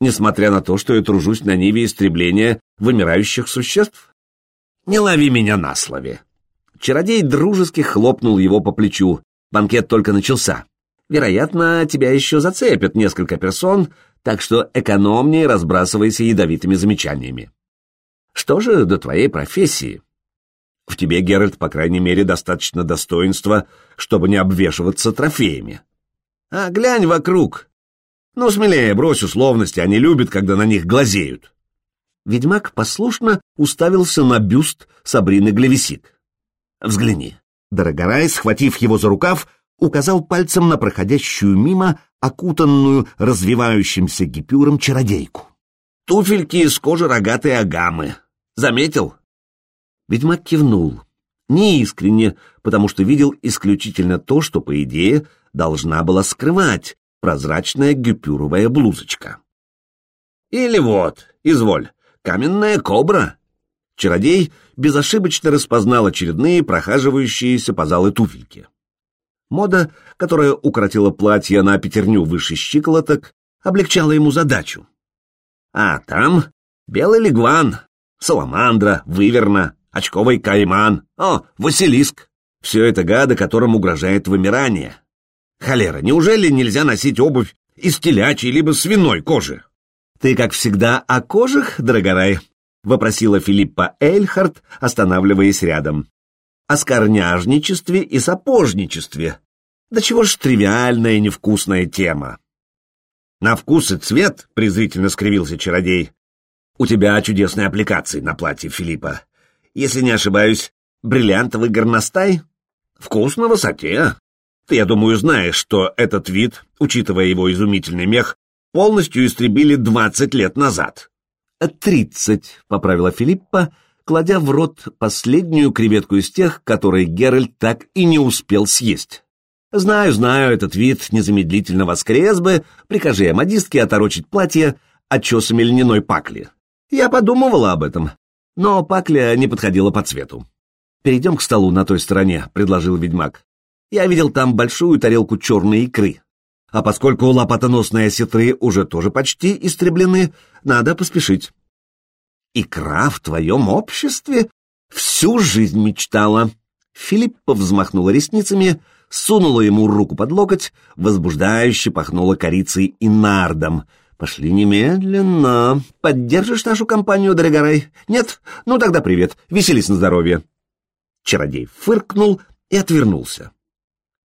Несмотря на то, что я тружусь на ниве истребления вымирающих существ? Не лови меня на слове. Чародей дружески хлопнул его по плечу. Банкет только начался. Вероятно, тебя еще зацепят несколько персон, так что экономнее разбрасывайся ядовитыми замечаниями. Что же до твоей профессии? В тебе, Геральт, по крайней мере, достаточно достоинства, чтобы не обвешиваться трофеями. А глянь вокруг. Ну, смелее, брось условности, они любят, когда на них глазеют. Ведьмак послушно уставился на бюст Сабрины Глевисик. Взгляни. Дорогорай, схватив его за рукав, указал пальцем на проходящую мимо, окутанную развивающимся гипюром чародейку. «Туфельки из кожи рогатой агамы. Заметил?» Ведьмак кивнул. Неискренне, потому что видел исключительно то, что, по идее, должна была скрывать прозрачная гипюровая блузочка. «Или вот, изволь, каменная кобра!» Чародей безошибочно распознал очередные прохаживающиеся по залу туфельки. Мода, которая укоротила платье на пятерню выше щиколоток, облегчала ему задачу. А там белый лигван, саламандра, выверна, очковый кайман, о, василиск. Все это гады, которым угрожает вымирание. Холера, неужели нельзя носить обувь из телячьей либо свиной кожи? «Ты, как всегда, о кожах, дорогорай?» — вопросила Филиппа Эльхард, останавливаясь рядом. «О скорняжничестве и сапожничестве. Да чего ж тривиальная и невкусная тема!» «На вкус и цвет», — презрительно скривился чародей. «У тебя чудесные аппликации на платье Филиппа. Если не ошибаюсь, бриллиантовый горностай? Вкус на высоте. Ты, я думаю, знаешь, что этот вид, учитывая его изумительный мех, полностью истребили двадцать лет назад». «Тридцать», — поправила Филиппа, кладя в рот последнюю креветку из тех, которые Геральт так и не успел съесть. Знаю, знаю, этот вид незамедлительно воскрес бы, прикажи я модистке оторочить платье отчесами льняной пакли. Я подумывала об этом, но пакля не подходила по цвету. «Перейдем к столу на той стороне», — предложил ведьмак. «Я видел там большую тарелку черной икры. А поскольку лопатоносные осетры уже тоже почти истреблены, надо поспешить». «Икра в твоем обществе?» Всю жизнь мечтала. Филиппа взмахнула ресницами — сунула ему руку под локоть, возбуждающе пахнула корицей и нардом. «Пошли немедленно. Поддержишь нашу компанию, Дорогорай? Нет? Ну тогда привет. Веселись на здоровье». Чародей фыркнул и отвернулся.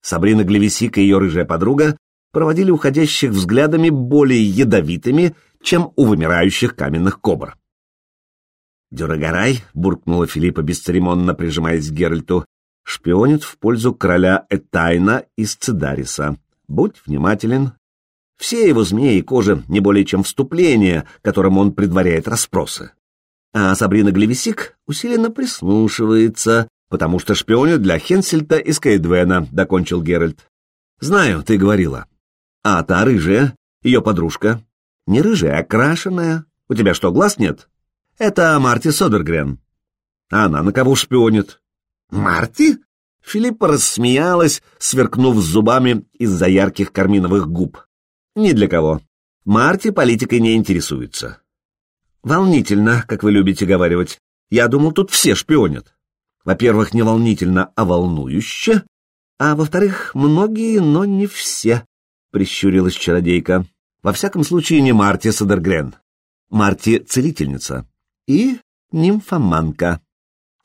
Сабрина Глевисик и ее рыжая подруга проводили уходящих взглядами более ядовитыми, чем у вымирающих каменных кобр. «Дюрагорай», — буркнула Филиппа, бесцеремонно прижимаясь к Геральту, шпионит в пользу короля Этайна из Цидариса. Будь внимателен. Все его змеи и кожи не более чем вступление, которым он предваряет расспросы. А Сабрина Глевисик усиленно прислушивается, потому что шпионит для Хенсельта из Кейдвена, — докончил Геральт. Знаю, ты говорила. А та рыжая, ее подружка. Не рыжая, а крашеная. У тебя что, глаз нет? Это Марти Содергрен. А она на кого шпионит? «Марти?» Филиппа рассмеялась, сверкнув зубами из-за ярких карминовых губ. «Ни для кого. Марти политикой не интересуется». «Волнительно, как вы любите говаривать. Я думал, тут все шпионят. Во-первых, не волнительно, а волнующе. А во-вторых, многие, но не все», — прищурилась чародейка. «Во всяком случае, не Марти Садергрен. Марти — целительница. И нимфоманка».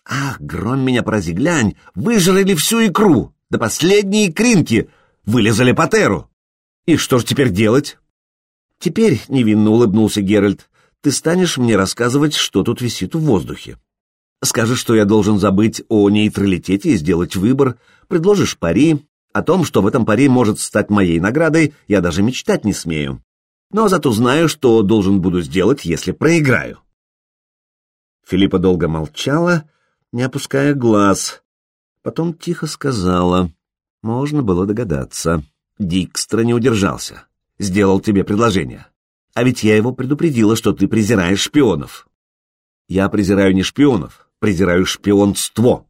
Ах, гром меня порази, глянь, выжрали всю икру, до последней икринки, вылезали по теру. И что же теперь делать? Теперь, — невинно улыбнулся Геральт, — ты станешь мне рассказывать, что тут висит в воздухе. Скажешь, что я должен забыть о нейтралитете и сделать выбор, предложишь пари, о том, что в этом пари может стать моей наградой, я даже мечтать не смею. Но зато знаю, что должен буду сделать, если проиграю. Филиппа долго молчала, не опуская глаз. Потом тихо сказала. Можно было догадаться. Дикстра не удержался. Сделал тебе предложение. А ведь я его предупредила, что ты презираешь шпионов. Я презираю не шпионов, презираю шпионство.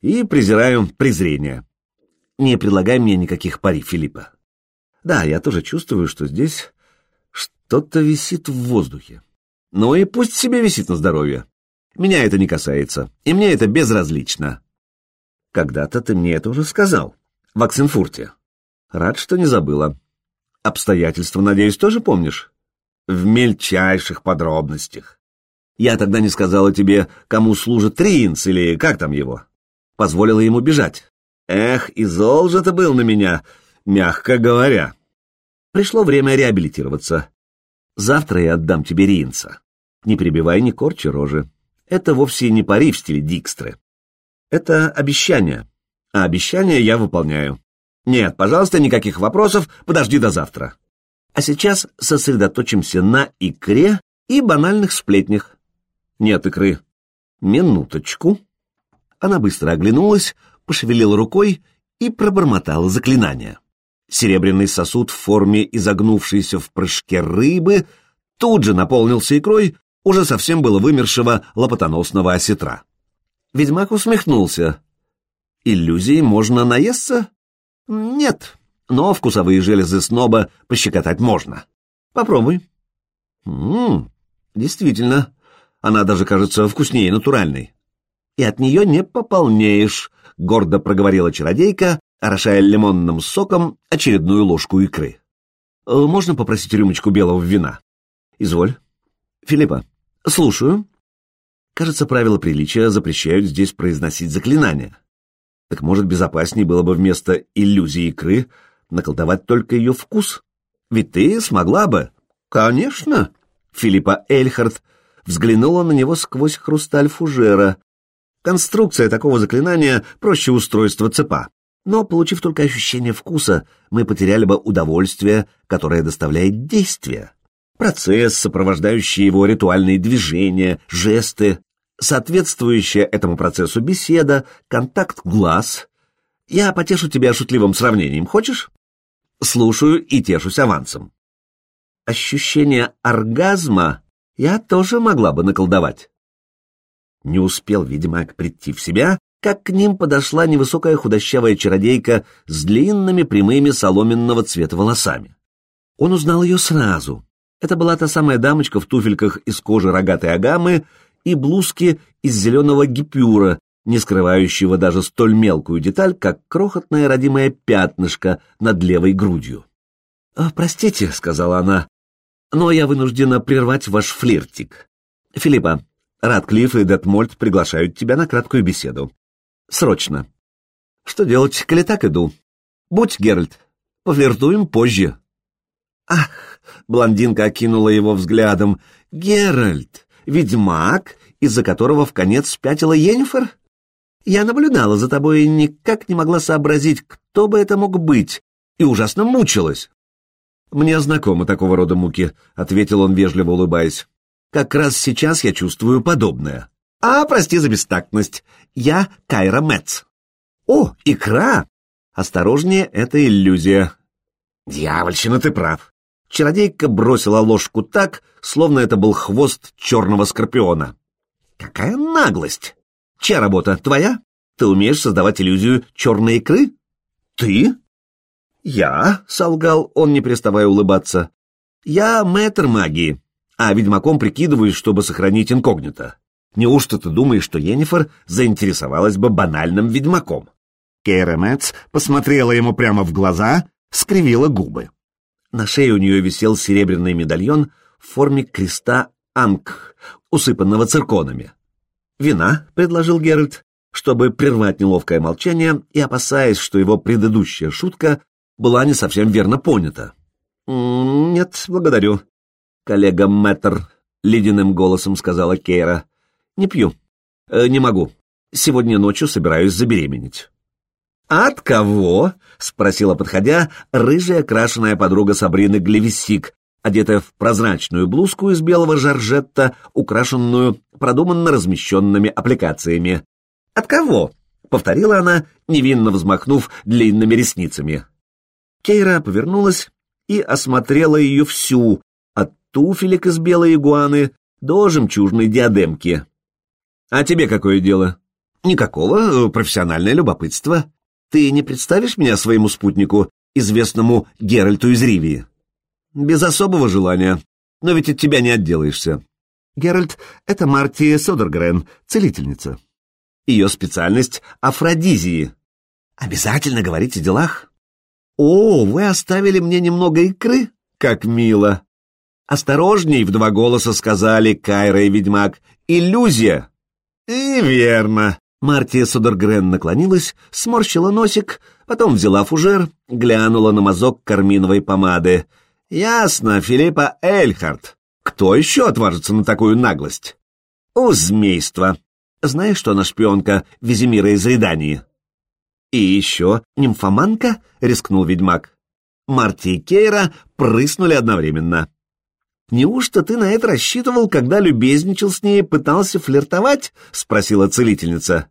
И презираю презрение. Не предлагай мне никаких пари, Филиппа. Да, я тоже чувствую, что здесь что-то висит в воздухе. Ну и пусть себе висит на здоровье. Меня это не касается, и мне это безразлично. Когда-то ты мне это уже сказал, в Оксенфурте. Рад, что не забыла. Обстоятельства, надеюсь, тоже помнишь? В мельчайших подробностях. Я тогда не сказала тебе, кому служит Триинс или как там его. Позволила ему бежать. Эх, и зол же ты был на меня, мягко говоря. Пришло время реабилитироваться. Завтра я отдам тебе Риинса. Не прибивай, не корчи рожи это вовсе не пари в стиле Дикстры. Это обещание. А обещание я выполняю. Нет, пожалуйста, никаких вопросов, подожди до завтра. А сейчас сосредоточимся на икре и банальных сплетнях. Нет икры. Минуточку. Она быстро оглянулась, пошевелила рукой и пробормотала заклинание. Серебряный сосуд в форме изогнувшейся в прыжке рыбы тут же наполнился икрой, уже совсем было вымершего лопатоносного осетра. Ведьмак усмехнулся. Иллюзией можно наесться? Нет, но вкусовые железы сноба пощекотать можно. Попробуй. Ммм, действительно, она даже кажется вкуснее натуральной. И от нее не пополнеешь, гордо проговорила чародейка, орошая лимонным соком очередную ложку икры. Можно попросить рюмочку белого вина? Изволь. Филиппа, слушаю. Кажется, правила приличия запрещают здесь произносить заклинания. Так может, безопаснее было бы вместо иллюзии икры наколдовать только ее вкус? Ведь ты смогла бы. Конечно. Филиппа Эльхард взглянула на него сквозь хрусталь фужера. Конструкция такого заклинания проще устройства цепа. Но, получив только ощущение вкуса, мы потеряли бы удовольствие, которое доставляет действие. Процесс, сопровождающий его ритуальные движения, жесты, соответствующая этому процессу беседа, контакт глаз. Я потешу тебя шутливым сравнением, хочешь? Слушаю и тешусь авансом. Ощущение оргазма я тоже могла бы наколдовать. Не успел ведьмак прийти в себя, как к ним подошла невысокая худощавая чародейка с длинными прямыми соломенного цвета волосами. Он узнал ее сразу. Это была та самая дамочка в туфельках из кожи рогатой агамы и блузки из зеленого гипюра, не скрывающего даже столь мелкую деталь, как крохотное родимое пятнышко над левой грудью. «А, «Простите», — сказала она, — «но я вынуждена прервать ваш флиртик. Филиппа, Радклифф и Детмольд приглашают тебя на краткую беседу. Срочно. Что делать, коли так иду? Будь, Геральт, пофлиртуем позже». «Ах!» — блондинка окинула его взглядом. «Геральт, ведьмак, из-за которого в конец спятила Йеннифер? Я наблюдала за тобой и никак не могла сообразить, кто бы это мог быть, и ужасно мучилась. «Мне знакомы такого рода муки», — ответил он, вежливо улыбаясь. «Как раз сейчас я чувствую подобное». «А, прости за бестактность. Я Кайра Мэтц». «О, икра!» «Осторожнее, это иллюзия». «Дьявольщина, ты прав. Чародейка бросила ложку так, словно это был хвост черного скорпиона. Какая наглость! Чья работа, твоя? Ты умеешь создавать иллюзию черной икры? Ты? Я, — солгал он, не переставая улыбаться. Я мэтр магии, а ведьмаком прикидываюсь, чтобы сохранить инкогнито. Неужто ты думаешь, что Йеннифер заинтересовалась бы банальным ведьмаком? Кейра Мэтц посмотрела ему прямо в глаза, скривила губы. На шее у нее висел серебряный медальон в форме креста Анг, усыпанного цирконами. «Вина», — предложил Геральт, чтобы прервать неловкое молчание и опасаясь, что его предыдущая шутка была не совсем верно понята. «Нет, благодарю». «Коллега Мэттер», — ледяным голосом сказала Кейра. «Не пью. Э, не могу. Сегодня ночью собираюсь забеременеть». «От кого?» — спросила, подходя, рыжая крашеная подруга Сабрины Глевисик, одетая в прозрачную блузку из белого жаржетта, украшенную продуманно размещенными аппликациями. «От кого?» — повторила она, невинно взмахнув длинными ресницами. Кейра повернулась и осмотрела ее всю, от туфелек из белой игуаны до жемчужной диадемки. «А тебе какое дело?» «Никакого, профессиональное любопытство», ты не представишь меня своему спутнику, известному Геральту из Ривии? Без особого желания, но ведь от тебя не отделаешься. Геральт — это Марти Содергрен, целительница. Ее специальность — афродизии. Обязательно говорить о делах? О, вы оставили мне немного икры? Как мило. Осторожней, в два голоса сказали Кайра и Ведьмак. Иллюзия. И верно. Мартия Судергрен наклонилась, сморщила носик, потом взяла фужер, глянула на мазок карминовой помады. «Ясно, Филиппа Эльхард. Кто еще отважится на такую наглость?» «У змейства. Знаешь, что она шпионка Визимира из Редании?» «И еще нимфоманка?» — рискнул ведьмак. Марти и Кейра прыснули одновременно. «Неужто ты на это рассчитывал, когда любезничал с ней пытался флиртовать?» — спросила целительница.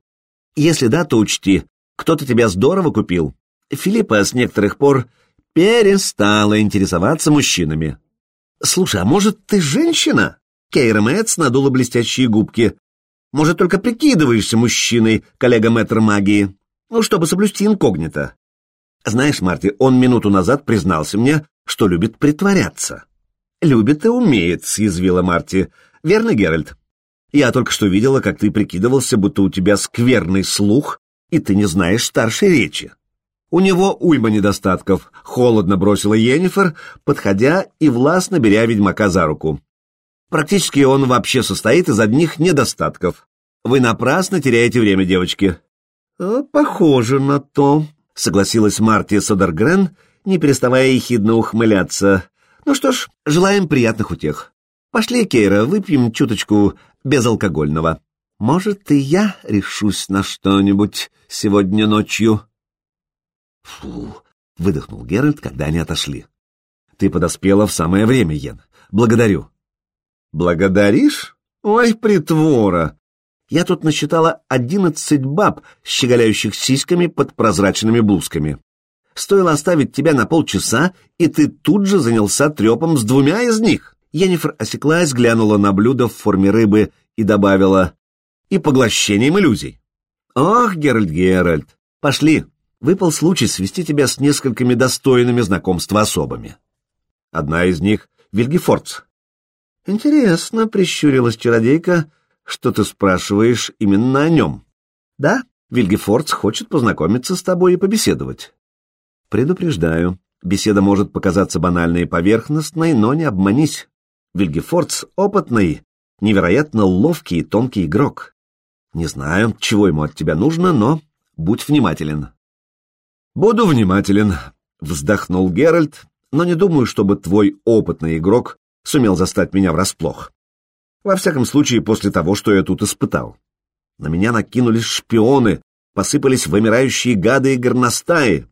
«Если да, то учти, кто-то тебя здорово купил». Филиппа с некоторых пор перестала интересоваться мужчинами. «Слушай, а может, ты женщина?» Кейра Мэтс надула блестящие губки. «Может, только прикидываешься мужчиной, коллега мэтр магии? Ну, чтобы соблюсти инкогнито». «Знаешь, Марти, он минуту назад признался мне, что любит притворяться». «Любит и умеет», — съязвила Марти. «Верно, Геральт?» «Я только что видела, как ты прикидывался, будто у тебя скверный слух, и ты не знаешь старшей речи». «У него уйма недостатков», — холодно бросила Йеннифер, подходя и властно беря ведьмака за руку. Практически он вообще состоит из одних недостатков. Вы напрасно теряете время, девочки. «Э, «Похоже на то», — согласилась Марти Содергрен, не переставая ехидно ухмыляться. «Ну что ж, желаем приятных утех. Пошли, Кейра, выпьем чуточку безалкогольного. Может, и я решусь на что-нибудь сегодня ночью». «Фу», — выдохнул Геральт, когда они отошли. «Ты подоспела в самое время, Йен. Благодарю». «Благодаришь? Ой, притвора! Я тут насчитала одиннадцать баб, щеголяющих сиськами под прозрачными блузками. Стоило оставить тебя на полчаса, и ты тут же занялся трепом с двумя из них. Енифер осеклась, глянула на блюдо в форме рыбы и добавила «И поглощением иллюзий». «Ох, Геральт, Геральт, пошли, выпал случай свести тебя с несколькими достойными знакомства особами». Одна из них — Вильгефордс. «Интересно», — прищурилась чародейка, — что ты спрашиваешь именно о нем. Да, Вильгефордс хочет познакомиться с тобой и побеседовать. Предупреждаю, беседа может показаться банальной и поверхностной, но не обманись. Вильгефордс опытный, невероятно ловкий и тонкий игрок. Не знаю, чего ему от тебя нужно, но будь внимателен. Буду внимателен, вздохнул Геральт, но не думаю, чтобы твой опытный игрок сумел застать меня врасплох. Во всяком случае, после того, что я тут испытал. На меня накинулись шпионы, посыпались вымирающие гады и горностаи.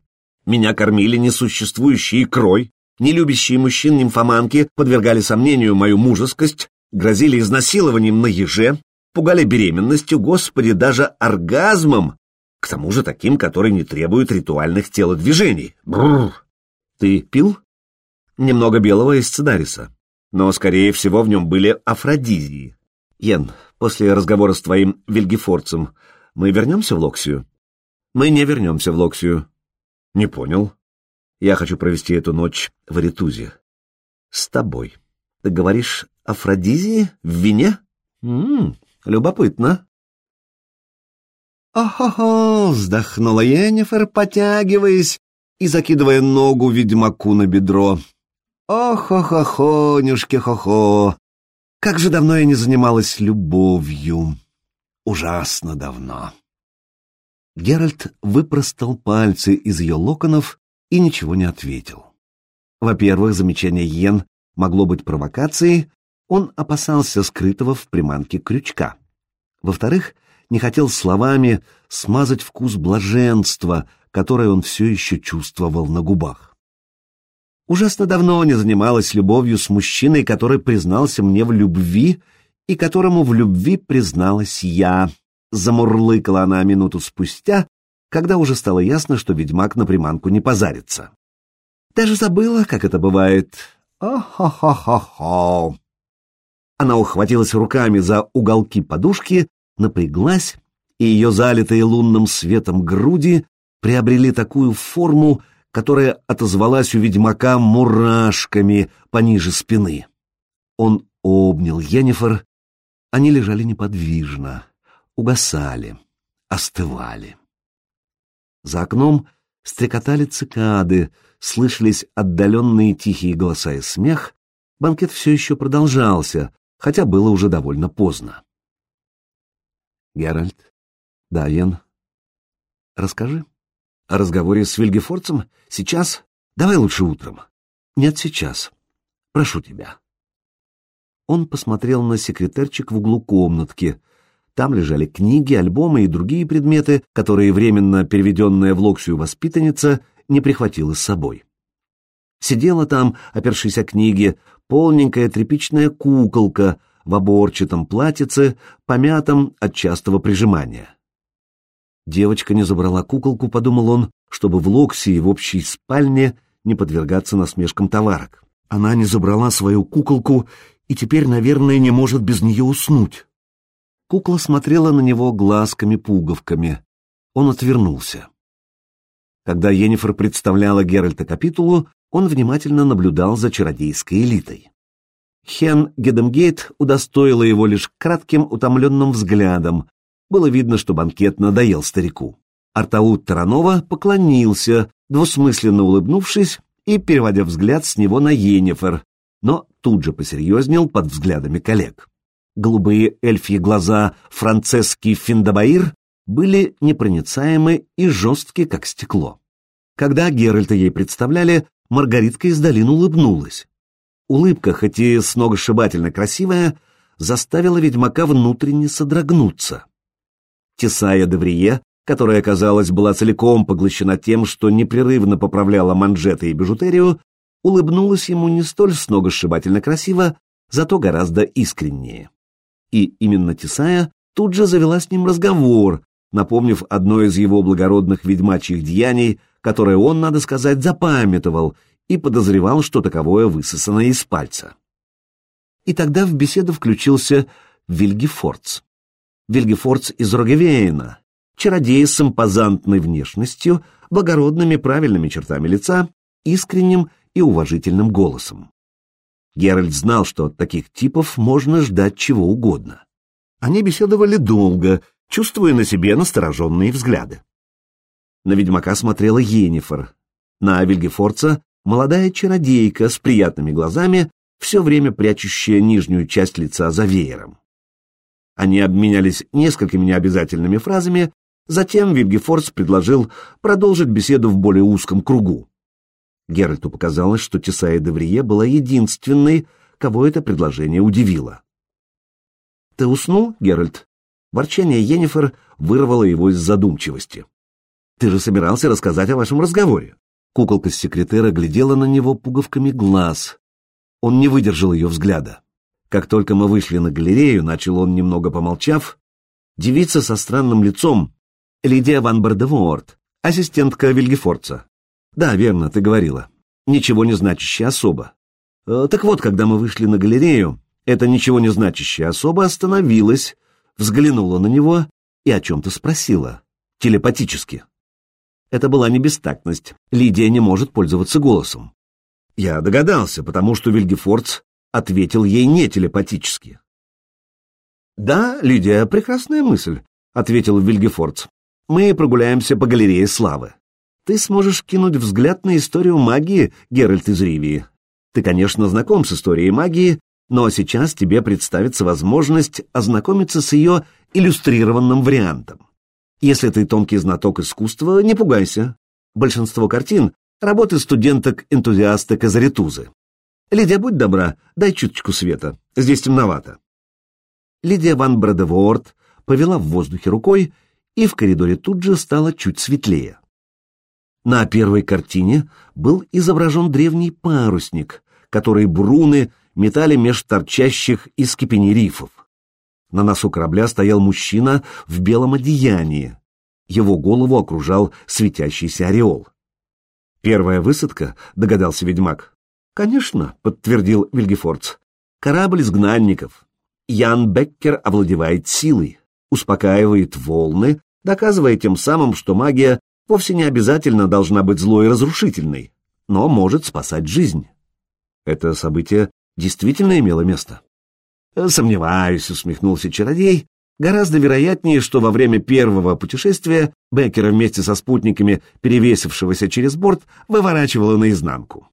Меня кормили несуществующей икрой, нелюбящие мужчин нимфоманки подвергали сомнению мою мужескость, грозили изнасилованием на еже, пугали беременностью, господи, даже оргазмом, к тому же таким, который не требует ритуальных телодвижений. Бррр. Ты пил? Немного белого из Цедариса но, скорее всего, в нем были афродизии. Йен, после разговора с твоим вильгефорцем мы вернемся в Локсию? Мы не вернемся в Локсию. Не понял. Я хочу провести эту ночь в Аритузе. С тобой. Ты говоришь Афродизии в вине? Ммм, любопытно. «О-хо-хо!» — вздохнула Енифер, потягиваясь и закидывая ногу ведьмаку на бедро. Ох-хо-хо-хонюшки-хо-хо! Как же давно я не занималась любовью! Ужасно давно! Геральт выпростал пальцы из ее локонов и ничего не ответил. Во-первых, замечание Йен могло быть провокацией, он опасался скрытого в приманке крючка. Во-вторых, не хотел словами смазать вкус блаженства, которое он все еще чувствовал на губах. Ужасно давно не занималась любовью с мужчиной, который признался мне в любви и которому в любви призналась я. Замурлыкала она минуту спустя, когда уже стало ясно, что ведьмак на приманку не позарится. Даже забыла, как это бывает. О-хо-хо-хо-хо. Она ухватилась руками за уголки подушки, напряглась, и ее залитые лунным светом груди приобрели такую форму, которая отозвалась у ведьмака мурашками пониже спины. Он обнял Йеннифер, они лежали неподвижно, угасали, остывали. За окном стрекотали цикады, слышались отдаленные тихие голоса и смех, банкет все еще продолжался, хотя было уже довольно поздно. Геральт, да, Йен, расскажи. О разговоре с Вильгефорцем? Сейчас? Давай лучше утром. Нет, сейчас. Прошу тебя. Он посмотрел на секретарчик в углу комнатки. Там лежали книги, альбомы и другие предметы, которые временно переведенная в Локсию воспитанница не прихватила с собой. Сидела там, опершись о книги, полненькая тряпичная куколка в оборчатом платьице, помятом от частого прижимания. Девочка не забрала куколку, подумал он, чтобы в Локсии в общей спальне не подвергаться насмешкам товарок. Она не забрала свою куколку и теперь, наверное, не может без нее уснуть. Кукла смотрела на него глазками-пуговками. Он отвернулся. Когда Йеннифер представляла Геральта капитулу, он внимательно наблюдал за чародейской элитой. Хен Гедемгейт удостоила его лишь кратким утомленным взглядом, было видно, что банкет надоел старику. Артаут Таранова поклонился, двусмысленно улыбнувшись и переводя взгляд с него на Йеннифер, но тут же посерьезнел под взглядами коллег. Голубые эльфьи глаза Францески Финдабаир были непроницаемы и жесткие, как стекло. Когда Геральта ей представляли, Маргаритка из долин улыбнулась. Улыбка, хоть и сногсшибательно красивая, заставила ведьмака внутренне содрогнуться. Тесая Деврие, которая, казалось, была целиком поглощена тем, что непрерывно поправляла манжеты и бижутерию, улыбнулась ему не столь сногсшибательно красиво, зато гораздо искреннее. И именно Тесая тут же завела с ним разговор, напомнив одно из его благородных ведьмачьих деяний, которое он, надо сказать, запамятовал и подозревал, что таковое высосано из пальца. И тогда в беседу включился Вильгефордс. Вильгефордс из Рогевейна, чародей с импозантной внешностью, благородными правильными чертами лица, искренним и уважительным голосом. Геральт знал, что от таких типов можно ждать чего угодно. Они беседовали долго, чувствуя на себе настороженные взгляды. На ведьмака смотрела Йеннифер, на Вильгефорца молодая чародейка с приятными глазами, все время прячущая нижнюю часть лица за веером. Они обменялись несколькими необязательными фразами, затем Вильгефорц предложил продолжить беседу в более узком кругу. Геральту показалось, что Тесая Деврие была единственной, кого это предложение удивило. «Ты уснул, Геральт?» Ворчание Йеннифер вырвало его из задумчивости. «Ты же собирался рассказать о вашем разговоре». Куколка с секретера глядела на него пуговками глаз. Он не выдержал ее взгляда. Как только мы вышли на галерею, начал он, немного помолчав, девица со странным лицом, Лидия ван Бардеворт, ассистентка Вильгефорца. Да, верно, ты говорила. Ничего не значащая особа. Э, так вот, когда мы вышли на галерею, эта ничего не значащая особа остановилась, взглянула на него и о чем-то спросила. Телепатически. Это была не бестактность. Лидия не может пользоваться голосом. Я догадался, потому что Вильгефордс ответил ей не телепатически. «Да, Лидия, прекрасная мысль», — ответил Вильгефордс. «Мы прогуляемся по галерее славы. Ты сможешь кинуть взгляд на историю магии, Геральт из Ривии. Ты, конечно, знаком с историей магии, но сейчас тебе представится возможность ознакомиться с ее иллюстрированным вариантом. Если ты тонкий знаток искусства, не пугайся. Большинство картин — работы студенток-энтузиасток из. Лидия, будь добра, дай чуточку света, здесь темновато. Лидия ван Брадеворд повела в воздухе рукой, и в коридоре тут же стало чуть светлее. На первой картине был изображен древний парусник, который бруны метали меж торчащих из кипени рифов. На носу корабля стоял мужчина в белом одеянии. Его голову окружал светящийся ореол. «Первая высадка?» — догадался ведьмак. «Конечно», — подтвердил Вильгефордс. «Корабль изгнанников. Ян Беккер овладевает силой, успокаивает волны, доказывая тем самым, что магия вовсе не обязательно должна быть злой и разрушительной, но может спасать жизнь». Это событие действительно имело место? Сомневаюсь, усмехнулся чародей. Гораздо вероятнее, что во время первого путешествия Беккера вместе со спутниками, перевесившегося через борт, выворачивало наизнанку.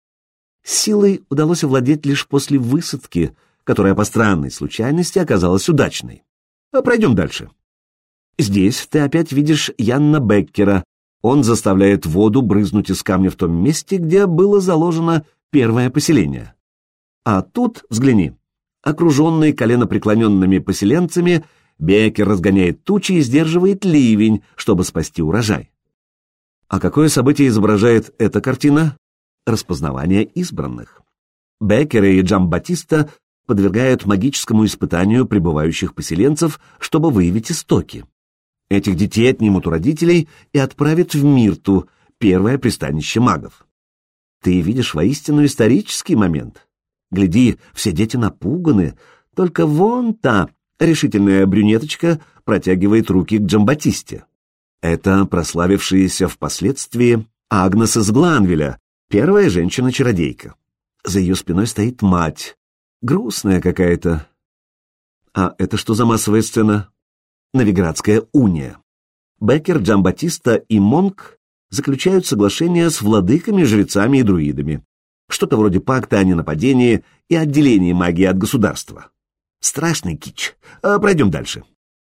Силой удалось овладеть лишь после высадки, которая по странной случайности оказалась удачной. Пройдем дальше. Здесь ты опять видишь Янна Беккера. Он заставляет воду брызнуть из камня в том месте, где было заложено первое поселение. А тут, взгляни, окруженный коленопреклоненными поселенцами, Бекер разгоняет тучи и сдерживает ливень, чтобы спасти урожай. А какое событие изображает эта картина? Распознавание избранных. Беккер и Джамбатиста подвергают магическому испытанию прибывающих поселенцев, чтобы выявить истоки. Этих детей отнимут у родителей и отправят в Мирту, первое пристанище магов. Ты видишь воистину исторический момент. Гляди, все дети напуганы, только вон та решительная брюнеточка протягивает руки к Джамбатисте. Это прославившаяся впоследствии Агнес из Гланвеля, первая женщина-чародейка. За ее спиной стоит мать, грустная какая-то. А это что за массовая сцена? Новиградская уния. Беккер, Джамбатиста и Монк заключают соглашение с владыками, жрецами и друидами Что-то вроде пакта о ненападении и отделении магии от государства. Страшный кич. А пройдем дальше.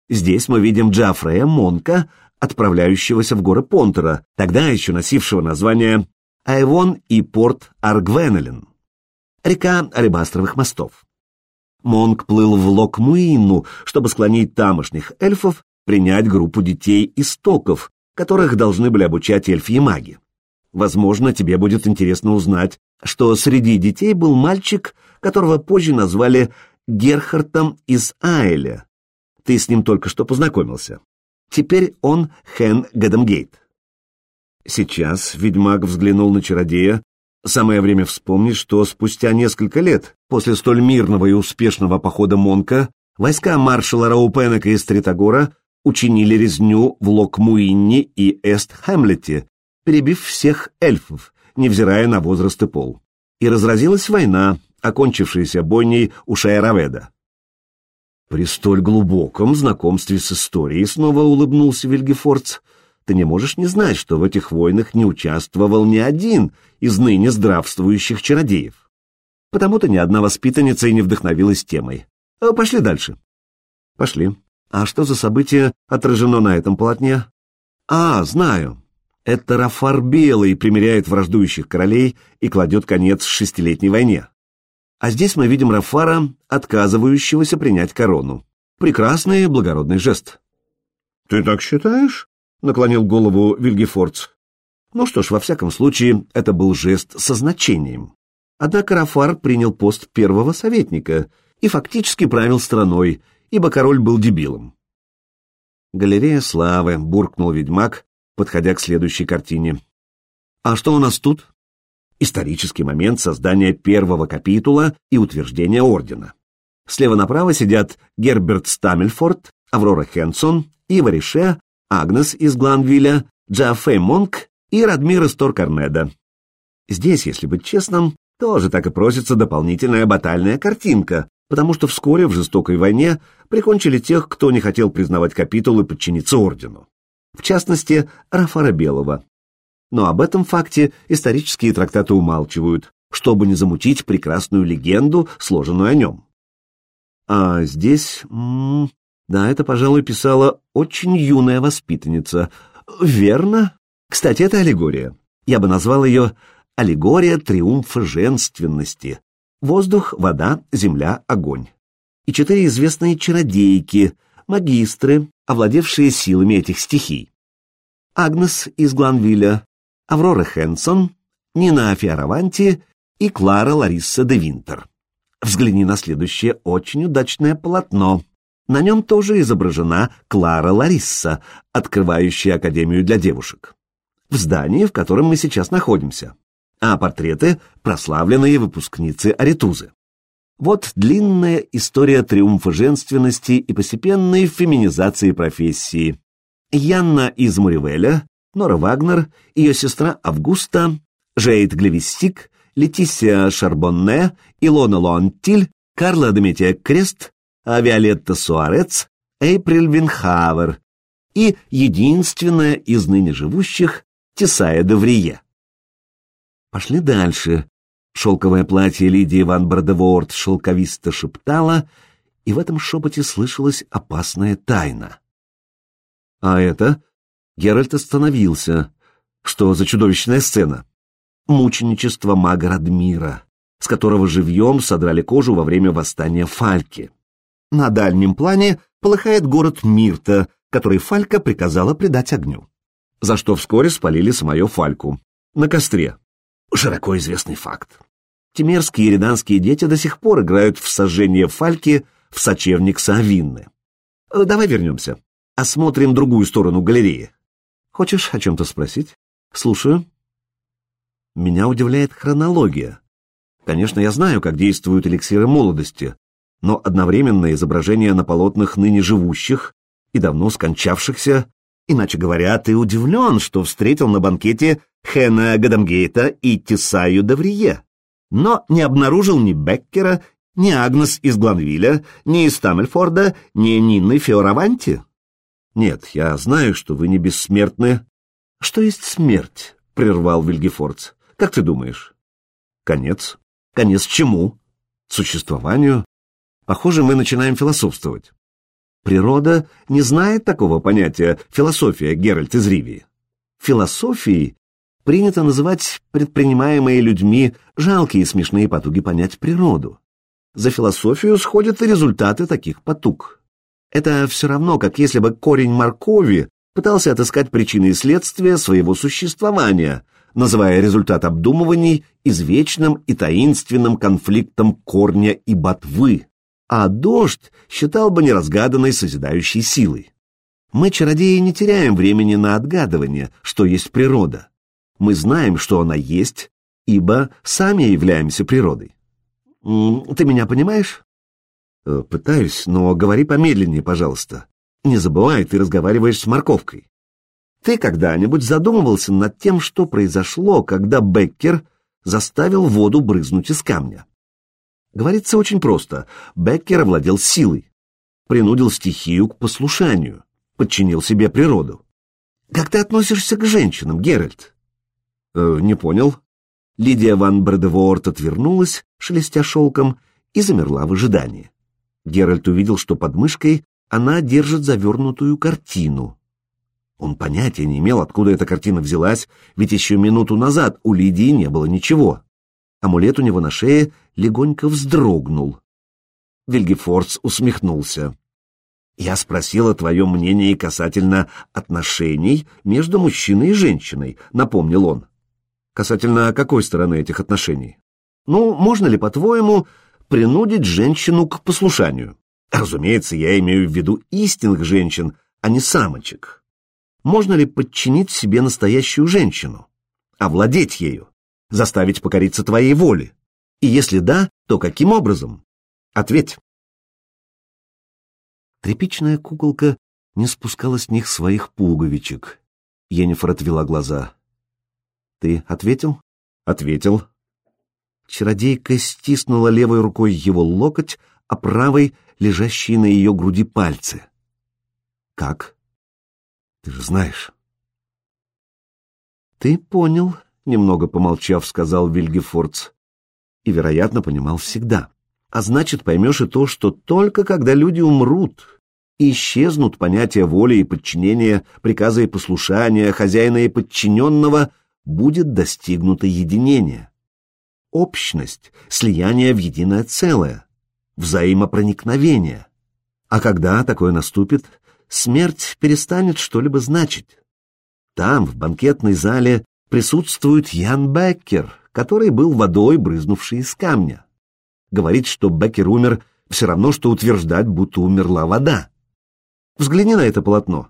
Здесь мы видим Джафрея Монка, отправляющегося в горы Понтера, тогда еще носившего название Айвон и порт Аргвенелен. Река Алебастровых мостов. Монк плыл в Локмуину, чтобы склонить тамошних эльфов принять группу детей истоков, которых должны были обучать эльфьи маги. Возможно, тебе будет интересно узнать, что среди детей был мальчик, которого позже назвали Герхартом из Айля. Ты с ним только что познакомился. Теперь он Хен Гадамгейт. Сейчас ведьмак взглянул на чародея. Самое время вспомнить, что спустя несколько лет после столь мирного и успешного похода Монка войска маршала Раупенека из Тритогора учинили резню в Локмуинне и Эст-Хэмлете, перебив всех эльфов, невзирая на возраст и пол. И разразилась война, окончившаяся бойней у Шайраведа. При столь глубоком знакомстве с историей снова улыбнулся Вильгефордс. Ты не можешь не знать, что в этих войнах не участвовал ни один из ныне здравствующих чародеев. Потому-то ни одна воспитанница и не вдохновилась темой. А пошли дальше. Пошли. А что за событие отражено на этом полотне? А, знаю. Это Рафар Белый примиряет враждующих королей и кладет конец шестилетней войне. А здесь мы видим Рафара, отказывающегося принять корону. Прекрасный благородный жест. — Ты так считаешь? — наклонил голову Вильгефордс. Ну что ж, во всяком случае, это был жест со значением. Однако Рафар принял пост первого советника и фактически правил страной, ибо король был дебилом. «Галерея славы», — буркнул ведьмак, подходя к следующей картине. «А что у нас тут?» Исторический момент создания первого капитула и утверждения ордена. Слева направо сидят Герберт Стамельфорд, Аврора Хенсон, Ива Рише, Агнес из Гланвилля, Джаффей Монк и Радмир из Торкарнеда. Здесь, если быть честным, тоже так и просится дополнительная батальная картинка, потому что вскоре в жестокой войне прикончили тех, кто не хотел признавать капитул и подчиниться ордену. В частности, Рафара Белого. Но об этом факте исторические трактаты умалчивают, чтобы не замутить прекрасную легенду, сложенную о нем. А здесь... да, это, пожалуй, писала очень юная воспитанница. Верно? Кстати, это аллегория. Я бы назвал ее «Аллегория триумфа женственности», Воздух, вода, земля, огонь. И четыре известные чародейки, магистры, овладевшие силами этих стихий. Агнес из Гланвилля, Аврора Хэнсон, Нина Фиараванти и Клара Ларисса де Винтер. Взгляни на следующее очень удачное полотно. На нем тоже изображена Клара Ларисса, открывающая Академию для девушек. В здании, в котором мы сейчас находимся а портреты — прославленные выпускницы Аритузы. Вот длинная история триумфа женственности и постепенной феминизации профессии. Янна из Муривеля, Нора Вагнер, ее сестра Августа, Жейд Глевистик, Летисия Шарбонне, Илона Лонтиль, Карла Дометия Крест, Авиолетта Суарец, Эйприль Винхавер и единственная из ныне живущих Тесая Деврие. Пошли дальше. Шелковое платье Лидии Ван Бардеворд шелковисто шептало, и в этом шепоте слышалась опасная тайна. А это... Геральт остановился. Что за чудовищная сцена? Мученичество мага Радмира, с которого живьем содрали кожу во время восстания Фальки. На дальнем плане полыхает город Мирта, который Фалька приказала предать огню. За что вскоре спалили самую Фальку. На костре. Широко известный факт. Темерские и реданские дети до сих пор играют в сожжение фальки в сочевник Савинны. Э, давай вернемся. Осмотрим другую сторону галереи. Хочешь о чем-то спросить? Слушаю. Меня удивляет хронология. Конечно, я знаю, как действуют эликсиры молодости, но одновременное изображение на полотнах ныне живущих и давно скончавшихся, иначе говоря, ты удивлен, что встретил на банкете Хэна Гадамгейта и Тесаю Даврие, но не обнаружил ни Беккера, ни Агнес из Гланвиля, ни из Тамельфорда, ни Нины Феораванти. Нет, я знаю, что вы не бессмертны. Что есть смерть? — прервал Вильгефордс. Как ты думаешь? Конец. Конец чему? Существованию. Похоже, мы начинаем философствовать. Природа не знает такого понятия философия, Геральт из Ривии. Философией принято называть предпринимаемые людьми жалкие и смешные потуги понять природу. За философию сходят и результаты таких потуг. Это все равно, как если бы корень моркови пытался отыскать причины и следствия своего существования, называя результат обдумываний извечным и таинственным конфликтом корня и ботвы, а дождь считал бы неразгаданной созидающей силой. Мы, чародеи, не теряем времени на отгадывание, что есть природа. Мы знаем, что она есть, ибо сами являемся природой. Ты меня понимаешь? Э, пытаюсь, но говори помедленнее, пожалуйста. Не забывай, ты разговариваешь с морковкой. Ты когда-нибудь задумывался над тем, что произошло, когда Беккер заставил воду брызнуть из камня? Говорится очень просто. Беккер овладел силой, принудил стихию к послушанию, подчинил себе природу. Как ты относишься к женщинам, Геральт? Э, не понял. Лидия ван Бредеворт отвернулась, шелестя шелком, и замерла в ожидании. Геральт увидел, что под мышкой она держит завернутую картину. Он понятия не имел, откуда эта картина взялась, ведь еще минуту назад у Лидии не было ничего. Амулет у него на шее легонько вздрогнул. Вильгефордс усмехнулся. «Я спросила твое мнение касательно отношений между мужчиной и женщиной», — напомнил он. «Касательно какой стороны этих отношений? Ну, можно ли, по-твоему, принудить женщину к послушанию? Разумеется, я имею в виду истинных женщин, а не самочек. Можно ли подчинить себе настоящую женщину, овладеть ею? Заставить покориться твоей воле? И если да, то каким образом? Ответь. Тряпичная куколка не спускала с них своих пуговичек. Енифер отвела глаза. «Ты ответил?» «Ответил». Чародейка стиснула левой рукой его локоть, а правой — лежащие на ее груди пальцы. «Как?» «Ты же знаешь». «Ты понял», немного помолчав, сказал Вильгефордс. И, вероятно, понимал всегда. А значит, поймешь и то, что только когда люди умрут, исчезнут понятия воли и подчинения, приказа и послушания, хозяина и подчиненного, будет достигнуто единение. Общность, слияние в единое целое, взаимопроникновение. А когда такое наступит, смерть перестанет что-либо значить. Там, в банкетной зале, присутствует Ян Беккер, который был водой, брызнувшей из камня. Говорит, что Беккер умер все равно, что утверждать, будто умерла вода. Взгляни на это полотно.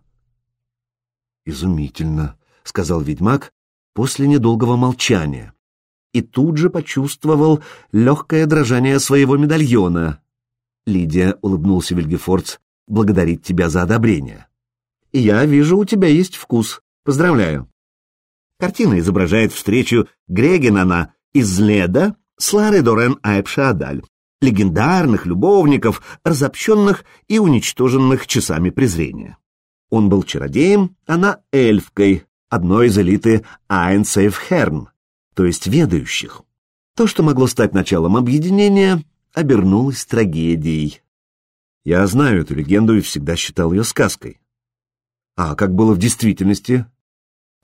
«Изумительно», — сказал ведьмак после недолгого молчания, и тут же почувствовал легкое дрожание своего медальона. Лидия улыбнулся Вильгефордс, благодарит тебя за одобрение. Я вижу, у тебя есть вкус. Поздравляю. Картина изображает встречу Грегенана из Леда с Ларой Дорен Айпшадаль, легендарных любовников, разобщенных и уничтоженных часами презрения. Он был чародеем, она эльфкой, одной из элиты Айнсейфхерн, то есть ведающих. То, что могло стать началом объединения, обернулось трагедией. Я знаю эту легенду и всегда считал ее сказкой. А как было в действительности,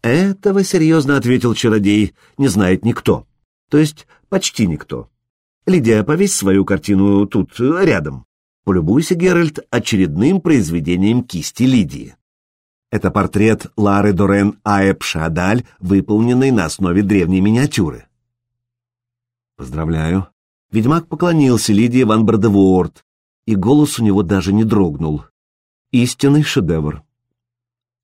«Этого, — серьезно ответил чародей, — не знает никто. То есть почти никто. Лидия, повесь свою картину тут, рядом. Полюбуйся, Геральт, очередным произведением кисти Лидии. Это портрет Лары Дорен Аэб Шадаль, выполненный на основе древней миниатюры. Поздравляю. Ведьмак поклонился Лидии ван Бродевуорт, и голос у него даже не дрогнул. Истинный шедевр.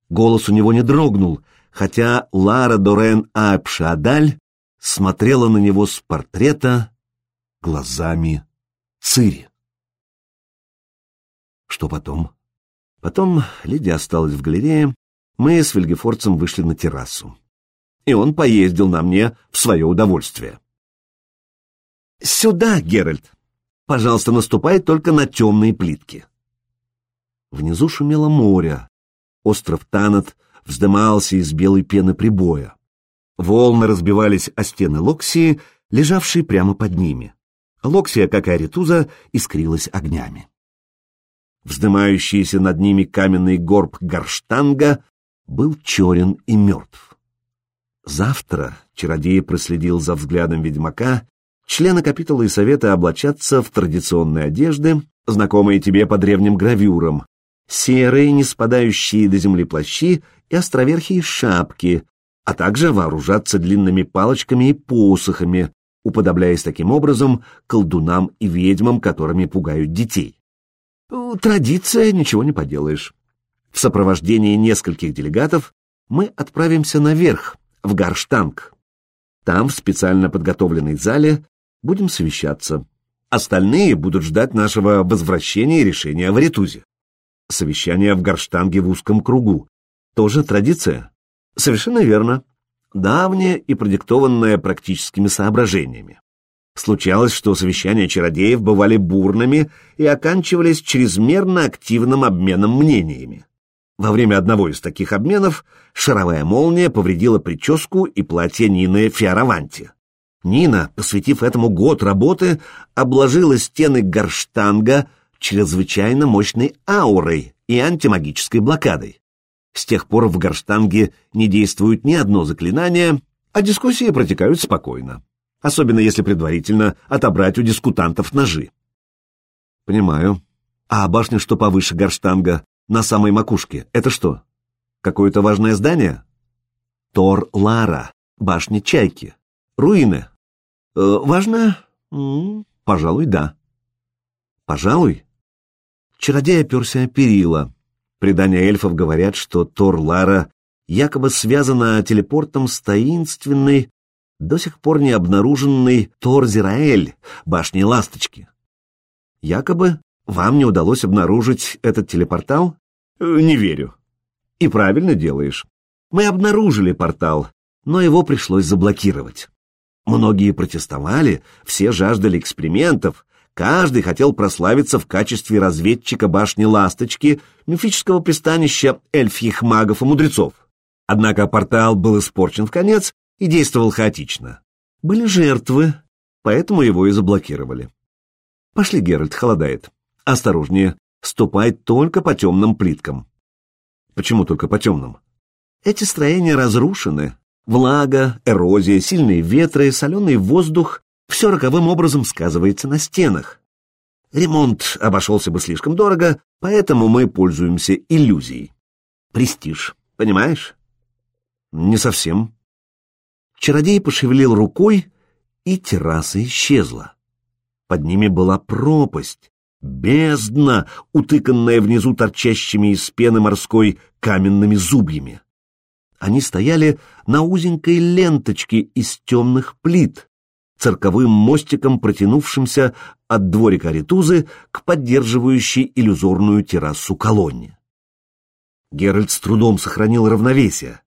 Голос у него не дрогнул, хотя Лара Дорен Апшадаль смотрела на него с портрета глазами Цири. Что потом? Потом Лидия осталась в галерее, мы с Вильгефорцем вышли на террасу. И он поездил на мне в свое удовольствие. «Сюда, Геральт! Пожалуйста, наступай только на темные плитки!» Внизу шумело море. Остров Танат вздымался из белой пены прибоя. Волны разбивались о стены Локсии, лежавший прямо под ними. Локсия, как и Аритуза, искрилась огнями. Вздымающийся над ними каменный горб Гарштанга был черен и мертв. Завтра чародей проследил за взглядом ведьмака, члены капитула и совета облачатся в традиционные одежды, знакомые тебе по древним гравюрам, серые, не спадающие до земли плащи и островерхие шапки, а также вооружаться длинными палочками и посохами, уподобляясь таким образом колдунам и ведьмам, которыми пугают детей. Традиция, ничего не поделаешь. В сопровождении нескольких делегатов мы отправимся наверх, в Гарштанг. Там, в специально подготовленной зале, будем совещаться. Остальные будут ждать нашего возвращения и решения в Аритузе. Совещание в Гарштанге в узком кругу. Тоже традиция? Совершенно верно. Давняя и продиктованная практическими соображениями. Случалось, что совещания чародеев бывали бурными и оканчивались чрезмерно активным обменом мнениями. Во время одного из таких обменов шаровая молния повредила прическу и платье Нины Фиараванти. Нина, посвятив этому год работы, обложила стены горштанга чрезвычайно мощной аурой и антимагической блокадой. С тех пор в горштанге не действует ни одно заклинание, а дискуссии протекают спокойно, особенно если предварительно отобрать у дискутантов ножи. Понимаю. А башня, что повыше горштанга, на самой макушке, это что? Какое-то важное здание? Тор-Лара, башня Чайки. Руины. Э, важно? М -м, пожалуй, да. Пожалуй. Чародей оперся о перила. Предания эльфов говорят, что Тор-Лара якобы связана телепортом с таинственной, до сих пор не обнаруженной Тор-Зираэль, башней Ласточки. Якобы вам не удалось обнаружить этот телепортал? Э, не верю. И правильно делаешь. Мы обнаружили портал, но его пришлось заблокировать. Многие протестовали, все жаждали экспериментов, каждый хотел прославиться в качестве разведчика башни Ласточки, мифического пристанища эльфьих магов и мудрецов. Однако портал был испорчен в конец и действовал хаотично. Были жертвы, поэтому его и заблокировали. Пошли, Геральт, холодает. Осторожнее, ступай только по темным плиткам. Почему только по темным? Эти строения разрушены. Влага, эрозия, сильные ветры, соленый воздух — все роковым образом сказывается на стенах. Ремонт обошелся бы слишком дорого, поэтому мы пользуемся иллюзией. Престиж, понимаешь? Не совсем. Чародей пошевелил рукой, и терраса исчезла. Под ними была пропасть, бездна, утыканная внизу торчащими из пены морской каменными зубьями. Они стояли на узенькой ленточке из темных плит, цирковым мостиком, протянувшимся от дворика Ритузы к поддерживающей иллюзорную террасу колонне. Геральт с трудом сохранил равновесие.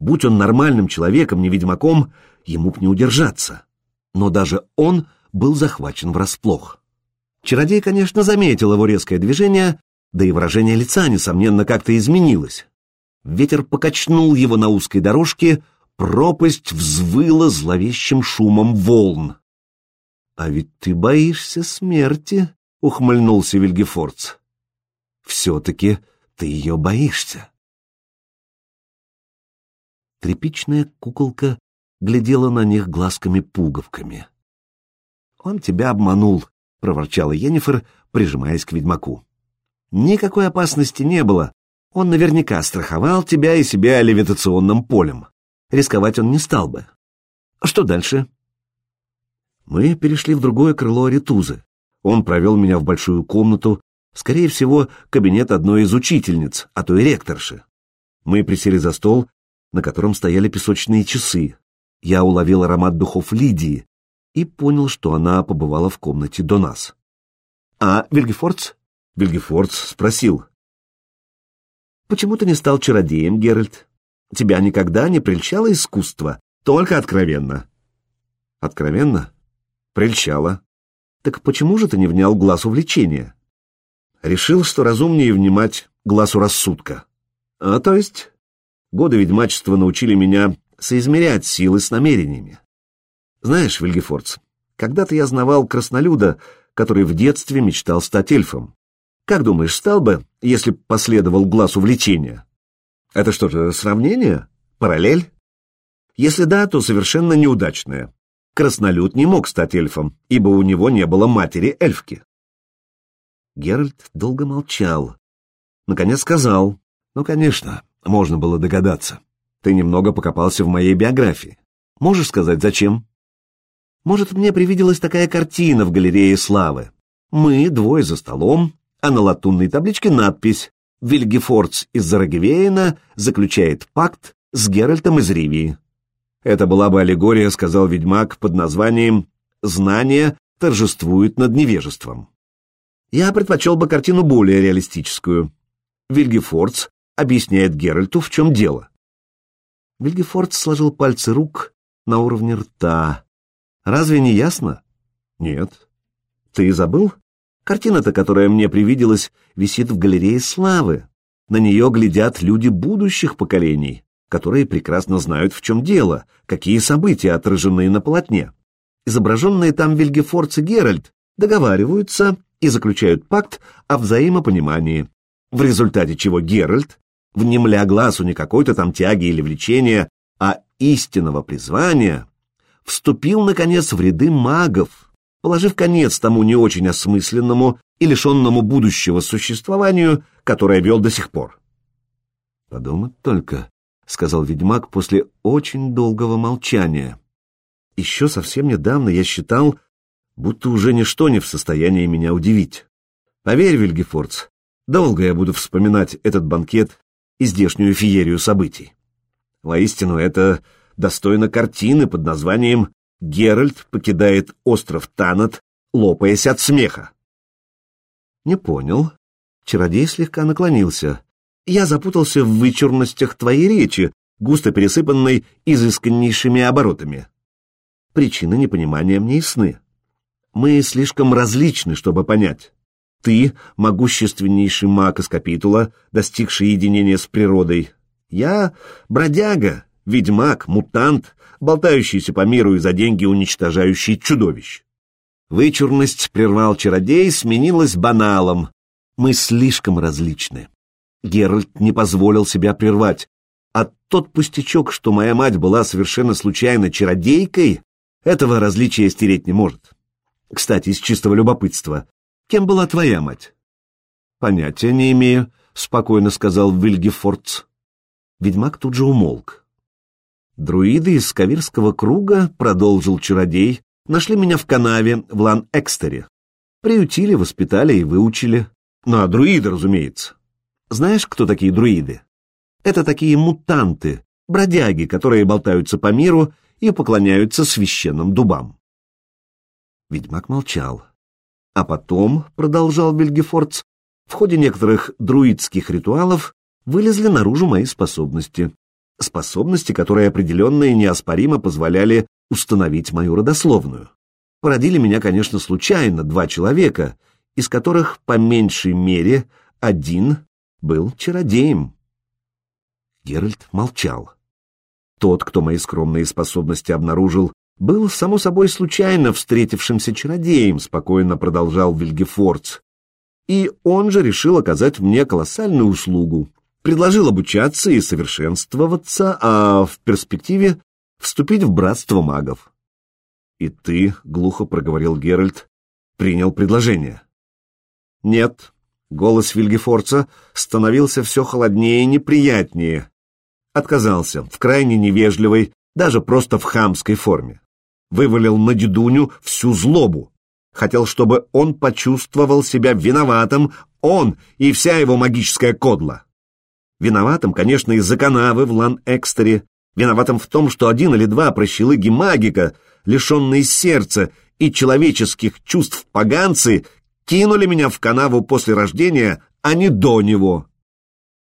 Будь он нормальным человеком, не ведьмаком, ему б не удержаться. Но даже он — был захвачен врасплох. Чародей, конечно, заметил его резкое движение, да и выражение лица, несомненно, как-то изменилось. Ветер покачнул его на узкой дорожке, пропасть взвыла зловещим шумом волн. — А ведь ты боишься смерти, — ухмыльнулся Вильгефордс. — Все-таки ты ее боишься. Тряпичная куколка глядела на них глазками-пуговками. «Он тебя обманул», — проворчала Йеннифер, прижимаясь к ведьмаку. «Никакой опасности не было. Он наверняка страховал тебя и себя левитационным полем. Рисковать он не стал бы. Что дальше?» Мы перешли в другое крыло Аритузы. Он провел меня в большую комнату, скорее всего, кабинет одной из учительниц, а то и ректорши. Мы присели за стол, на котором стояли песочные часы. Я уловил аромат духов Лидии, и понял, что она побывала в комнате до нас. «А Вильгефордс?» Вильгефордс спросил. «Почему ты не стал чародеем, Геральт? Тебя никогда не прельщало искусство, только откровенно». «Откровенно?» «Прельщало». «Так почему же ты не внял глаз увлечения?» «Решил, что разумнее внимать глазу рассудка». «А то есть?» Годы ведьмачества научили меня соизмерять силы с намерениями. Знаешь, Вильгефордс, когда-то я знавал краснолюда, который в детстве мечтал стать эльфом. Как думаешь, стал бы, если б последовал глаз увлечения? Это что же, сравнение? Параллель? Если да, то совершенно неудачное. Краснолюд не мог стать эльфом, ибо у него не было матери-эльфки. Геральт долго молчал. Наконец сказал, «Ну, конечно, можно было догадаться. Ты немного покопался в моей биографии. Можешь сказать, зачем?» «Может, мне привиделась такая картина в галерее славы. Мы, двое за столом, а на латунной табличке надпись «Вильгефордс из Зарагевейна заключает пакт с Геральтом из Ривии». Это была бы аллегория, сказал ведьмак, под названием «Знание торжествует над невежеством». Я предпочел бы картину более реалистическую. Вильгефордс объясняет Геральту, в чем дело. Вильгефордс сложил пальцы рук на уровне рта. Разве не ясно? Нет. Ты забыл? Картина-то, которая мне привиделась, висит в галерее славы. На нее глядят люди будущих поколений которые прекрасно знают, в чем дело, какие события отражены на полотне. Изображенные там Вильгефордс и Геральт договариваются и заключают пакт о взаимопонимании, в результате чего Геральт, внемля глазу не какой-то там тяги или влечения, а истинного призвания, вступил, наконец, в ряды магов, положив конец тому не очень осмысленному и лишенному будущего существованию, которое вел до сих пор. Подумать только, — сказал ведьмак после очень долгого молчания. «Еще совсем недавно я считал, будто уже ничто не в состоянии меня удивить. Поверь, Вильгефордс, долго я буду вспоминать этот банкет и здешнюю феерию событий. Воистину, это достойно картины под названием «Геральт покидает остров Танат, лопаясь от смеха». «Не понял». Чародей слегка наклонился. Я запутался в вычурностях твоей речи, густо пересыпанной изысканнейшими оборотами. Причины непонимания мне ясны. Мы слишком различны, чтобы понять. Ты — могущественнейший маг из капитула, достигший единения с природой. Я — бродяга, ведьмак, мутант, болтающийся по миру и за деньги уничтожающий чудовищ. Вычурность, прервал чародей, сменилась баналом. Мы слишком различны. Геральт не позволил себя прервать. А тот пустячок, что моя мать была совершенно случайно чародейкой, этого различия стереть не может. Кстати, из чистого любопытства, кем была твоя мать? Понятия не имею, спокойно сказал Вильгефордс. Ведьмак тут же умолк. Друиды из Скавирского круга, продолжил чародей, нашли меня в канаве в Лан-Экстере. Приютили, воспитали и выучили. Ну, а друиды, разумеется. Знаешь, кто такие друиды? Это такие мутанты, бродяги, которые болтаются по миру и поклоняются священным дубам. Ведьмак молчал. А потом, продолжал Бельгефордс, в ходе некоторых друидских ритуалов вылезли наружу мои способности. Способности, которые определенно и неоспоримо позволяли установить мою родословную. Породили меня, конечно, случайно два человека, из которых, по меньшей мере, один был чародеем. Геральт молчал. Тот, кто мои скромные способности обнаружил, был, само собой, случайно встретившимся чародеем, спокойно продолжал Вильгефордс. И он же решил оказать мне колоссальную услугу. Предложил обучаться и совершенствоваться, а в перспективе вступить в братство магов. «И ты, — глухо проговорил Геральт, — принял предложение?» «Нет», Голос Вильгефорца становился все холоднее и неприятнее. Отказался, в крайне невежливой, даже просто в хамской форме. Вывалил на дедуню всю злобу. Хотел, чтобы он почувствовал себя виноватым, он и вся его магическая кодла. Виноватым, конечно, из-за канавы в Лан-Экстере, виноватым в том, что один или два прощелыги магика, лишенные сердца и человеческих чувств поганцы, кинули меня в канаву после рождения, а не до него.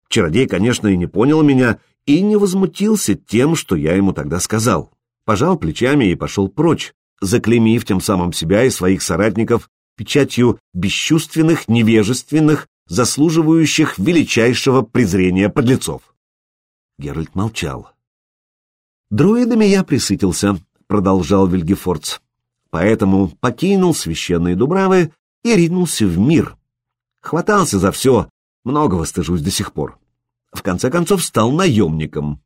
Чародей, конечно, и не понял меня, и не возмутился тем, что я ему тогда сказал. Пожал плечами и пошел прочь, заклеймив тем самым себя и своих соратников печатью бесчувственных, невежественных, заслуживающих величайшего презрения подлецов. Геральт молчал. Друидами я присытился, продолжал Вильгефордс. Поэтому покинул священные дубравы и ринулся в мир. Хватался за все, многого стыжусь до сих пор. В конце концов стал наемником.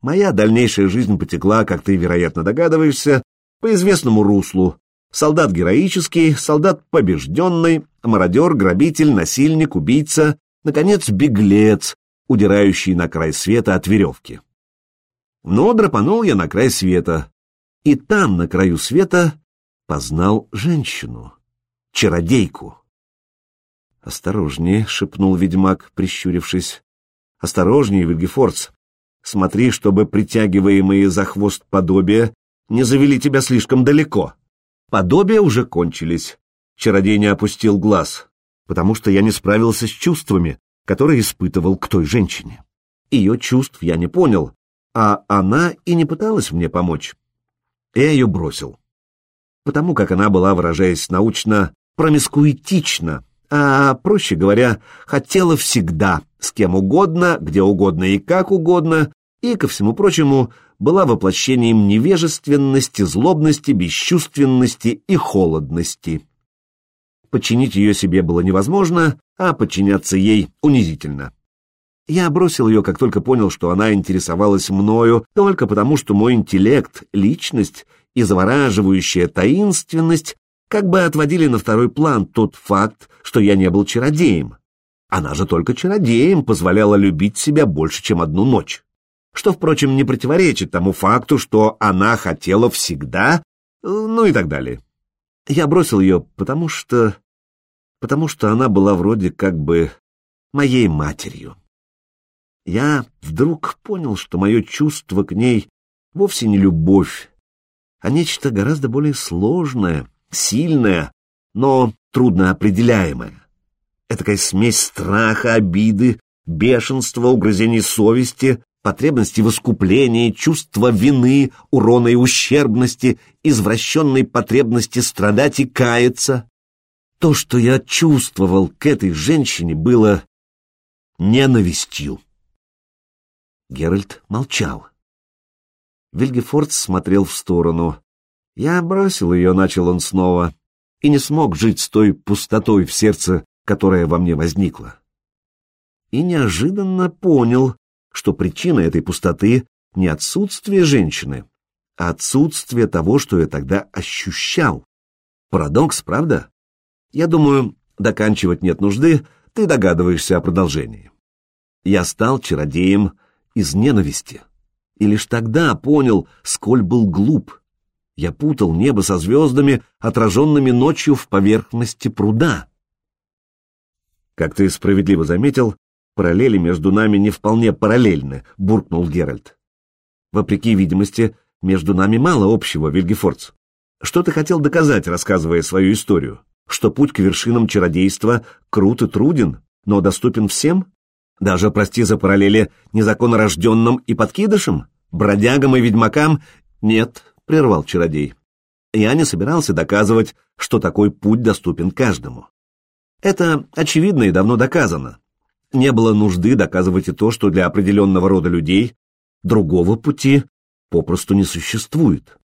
Моя дальнейшая жизнь потекла, как ты, вероятно, догадываешься, по известному руслу. Солдат героический, солдат побежденный, мародер, грабитель, насильник, убийца, наконец, беглец, удирающий на край света от веревки. Но драпанул я на край света, и там, на краю света, познал женщину, чародейку. «Осторожнее», — шепнул ведьмак, прищурившись. «Осторожнее, Вильгефордс. Смотри, чтобы притягиваемые за хвост подобия не завели тебя слишком далеко. Подобия уже кончились. Чародей не опустил глаз, потому что я не справился с чувствами, которые испытывал к той женщине. Ее чувств я не понял, а она и не пыталась мне помочь. Я ее бросил. Потому как она была, выражаясь научно, промискуитична, а, проще говоря, хотела всегда, с кем угодно, где угодно и как угодно, и, ко всему прочему, была воплощением невежественности, злобности, бесчувственности и холодности. Подчинить ее себе было невозможно, а подчиняться ей унизительно. Я бросил ее, как только понял, что она интересовалась мною только потому, что мой интеллект, личность и завораживающая таинственность как бы отводили на второй план тот факт, что я не был чародеем. Она же только чародеем позволяла любить себя больше, чем одну ночь. Что, впрочем, не противоречит тому факту, что она хотела всегда, ну и так далее. Я бросил ее, потому что... потому что она была вроде как бы моей матерью. Я вдруг понял, что мое чувство к ней вовсе не любовь, а нечто гораздо более сложное, сильное, но трудно определяемое. Этакая смесь страха, обиды, бешенства, угрызений совести, потребности в искуплении, чувства вины, урона и ущербности, извращенной потребности страдать и каяться. То, что я чувствовал к этой женщине, было ненавистью. Геральт молчал. Вильгефорд смотрел в сторону. Я бросил ее, начал он снова, и не смог жить с той пустотой в сердце, которая во мне возникла. И неожиданно понял, что причина этой пустоты не отсутствие женщины, а отсутствие того, что я тогда ощущал. Парадокс, правда? Я думаю, доканчивать нет нужды, ты догадываешься о продолжении. Я стал чародеем из ненависти и лишь тогда понял, сколь был глуп. Я путал небо со звездами, отраженными ночью в поверхности пруда. Как ты справедливо заметил, параллели между нами не вполне параллельны, буркнул Геральт. Вопреки видимости, между нами мало общего, Вильгефордс. Что ты хотел доказать, рассказывая свою историю? Что путь к вершинам чародейства крут и труден, но доступен всем? Даже, прости за параллели, незаконно рожденным и подкидышам? Бродягам и ведьмакам? Нет, — прервал чародей. Я не собирался доказывать, что такой путь доступен каждому. Это очевидно и давно доказано. Не было нужды доказывать и то, что для определенного рода людей другого пути попросту не существует.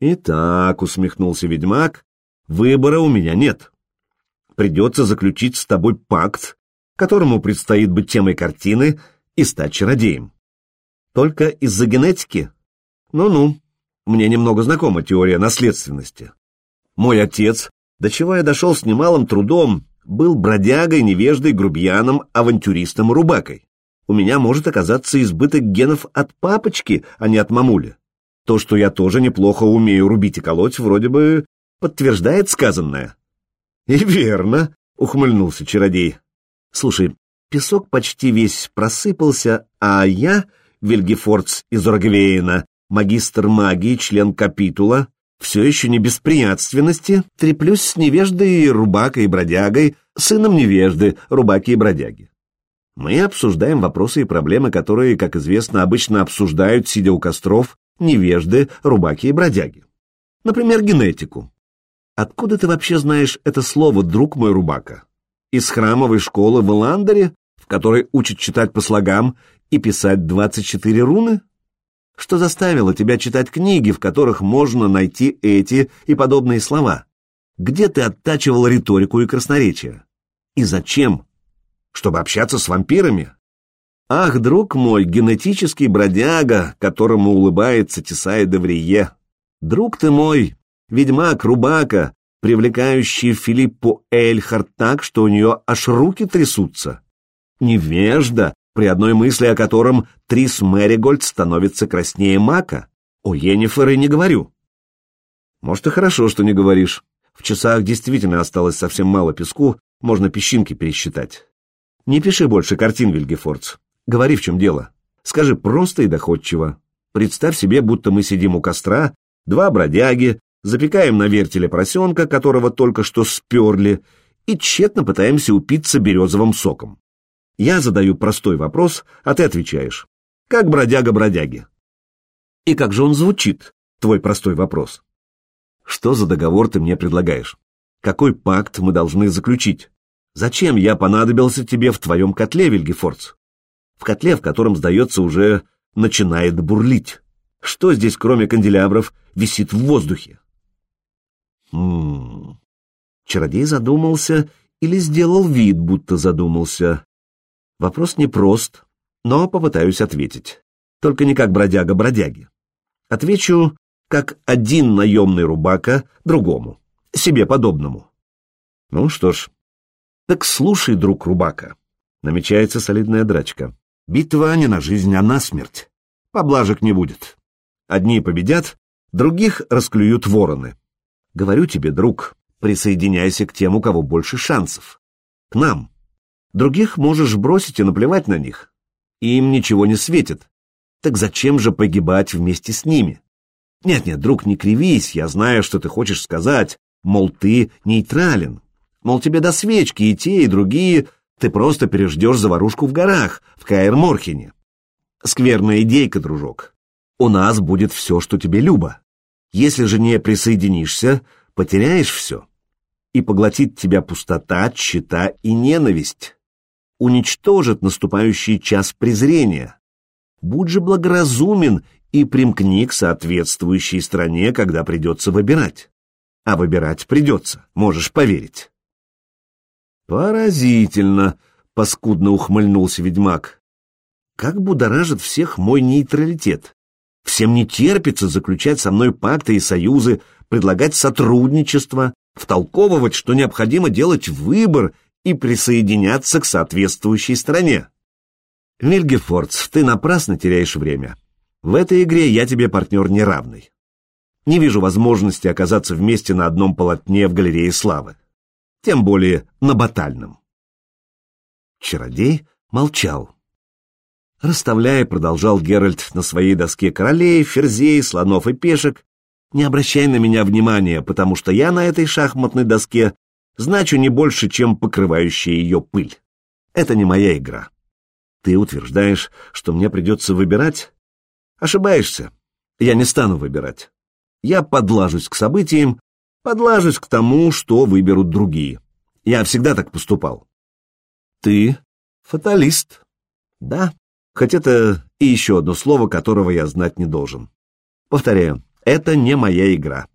«Итак», — усмехнулся ведьмак, — «выбора у меня нет. Придется заключить с тобой пакт, которому предстоит быть темой картины и стать чародеем. Только из-за генетики? Ну-ну, мне немного знакома теория наследственности. Мой отец, до чего я дошел с немалым трудом, был бродягой, невеждой, грубияном, авантюристом рубакой. У меня может оказаться избыток генов от папочки, а не от мамули. То, что я тоже неплохо умею рубить и колоть, вроде бы подтверждает сказанное. — И верно, — ухмыльнулся чародей. Слушай, песок почти весь просыпался, а я, Вильгефордс из Рогвейна, магистр магии, член капитула, все еще не без приятственности, треплюсь с невеждой, рубакой и бродягой, сыном невежды, рубаки и бродяги. Мы обсуждаем вопросы и проблемы, которые, как известно, обычно обсуждают, сидя у костров, невежды, рубаки и бродяги. Например, генетику. Откуда ты вообще знаешь это слово, друг мой рубака? из храмовой школы в Эландере, в которой учат читать по слогам и писать 24 руны? Что заставило тебя читать книги, в которых можно найти эти и подобные слова? Где ты оттачивал риторику и красноречие? И зачем? Чтобы общаться с вампирами? Ах, друг мой, генетический бродяга, которому улыбается Тесай Деврие. Друг ты мой, ведьмак Рубака, привлекающий Филиппу Эльхард так, что у нее аж руки трясутся. Невежда, при одной мысли о котором Трис Мэригольд становится краснее мака. О Йеннифер не говорю. Может, и хорошо, что не говоришь. В часах действительно осталось совсем мало песку, можно песчинки пересчитать. Не пиши больше картин, Вильгефордс. Говори, в чем дело. Скажи просто и доходчиво. Представь себе, будто мы сидим у костра, два бродяги, запекаем на вертеле поросенка, которого только что сперли, и тщетно пытаемся упиться березовым соком. Я задаю простой вопрос, а ты отвечаешь. Как бродяга бродяги? И как же он звучит, твой простой вопрос? Что за договор ты мне предлагаешь? Какой пакт мы должны заключить? Зачем я понадобился тебе в твоем котле, Вильгефордс? В котле, в котором, сдается, уже начинает бурлить. Что здесь, кроме канделябров, висит в воздухе? Хм... Чародей задумался или сделал вид, будто задумался. Вопрос непрост, но попытаюсь ответить. Только не как бродяга бродяги. Отвечу, как один наемный рубака другому, себе подобному. Ну что ж, так слушай, друг рубака. Намечается солидная драчка. Битва не на жизнь, а на смерть. Поблажек не будет. Одни победят, других расклюют вороны. Говорю тебе, друг, присоединяйся к тем, у кого больше шансов. К нам. Других можешь бросить и наплевать на них. Им ничего не светит. Так зачем же погибать вместе с ними? Нет-нет, друг, не кривись, я знаю, что ты хочешь сказать, мол, ты нейтрален. Мол, тебе до свечки и те, и другие ты просто переждешь заварушку в горах, в Каэр-Морхене. Скверная идейка, дружок. У нас будет все, что тебе любо. Если же не присоединишься, потеряешь все. И поглотит тебя пустота, тщета и ненависть. Уничтожит наступающий час презрения. Будь же благоразумен и примкни к соответствующей стране, когда придется выбирать. А выбирать придется, можешь поверить. «Поразительно!» — паскудно ухмыльнулся ведьмак. «Как будоражит всех мой нейтралитет! Всем не терпится заключать со мной пакты и союзы, предлагать сотрудничество, втолковывать, что необходимо делать выбор и присоединяться к соответствующей стране. Вильгефордс, ты напрасно теряешь время. В этой игре я тебе партнер неравный. Не вижу возможности оказаться вместе на одном полотне в галерее славы тем более на батальном. Чародей молчал. Расставляя, продолжал Геральт на своей доске королей, ферзей, слонов и пешек, не обращай на меня внимания, потому что я на этой шахматной доске значу не больше, чем покрывающая ее пыль. Это не моя игра. Ты утверждаешь, что мне придется выбирать? Ошибаешься. Я не стану выбирать. Я подлажусь к событиям Подлажусь к тому, что выберут другие. Я всегда так поступал. Ты фаталист. Да, хоть это и еще одно слово, которого я знать не должен. Повторяю, это не моя игра.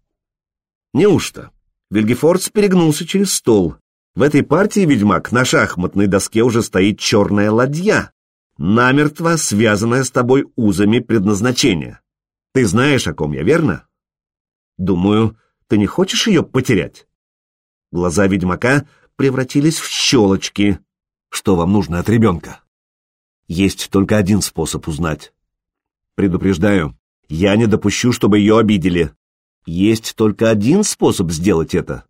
Неужто? Вильгефордс перегнулся через стол. В этой партии, ведьмак, на шахматной доске уже стоит черная ладья, намертво связанная с тобой узами предназначения. Ты знаешь, о ком я, верно? Думаю, ты не хочешь ее потерять?» Глаза ведьмака превратились в щелочки. «Что вам нужно от ребенка?» «Есть только один способ узнать. Предупреждаю, я не допущу, чтобы ее обидели. Есть только один способ сделать это.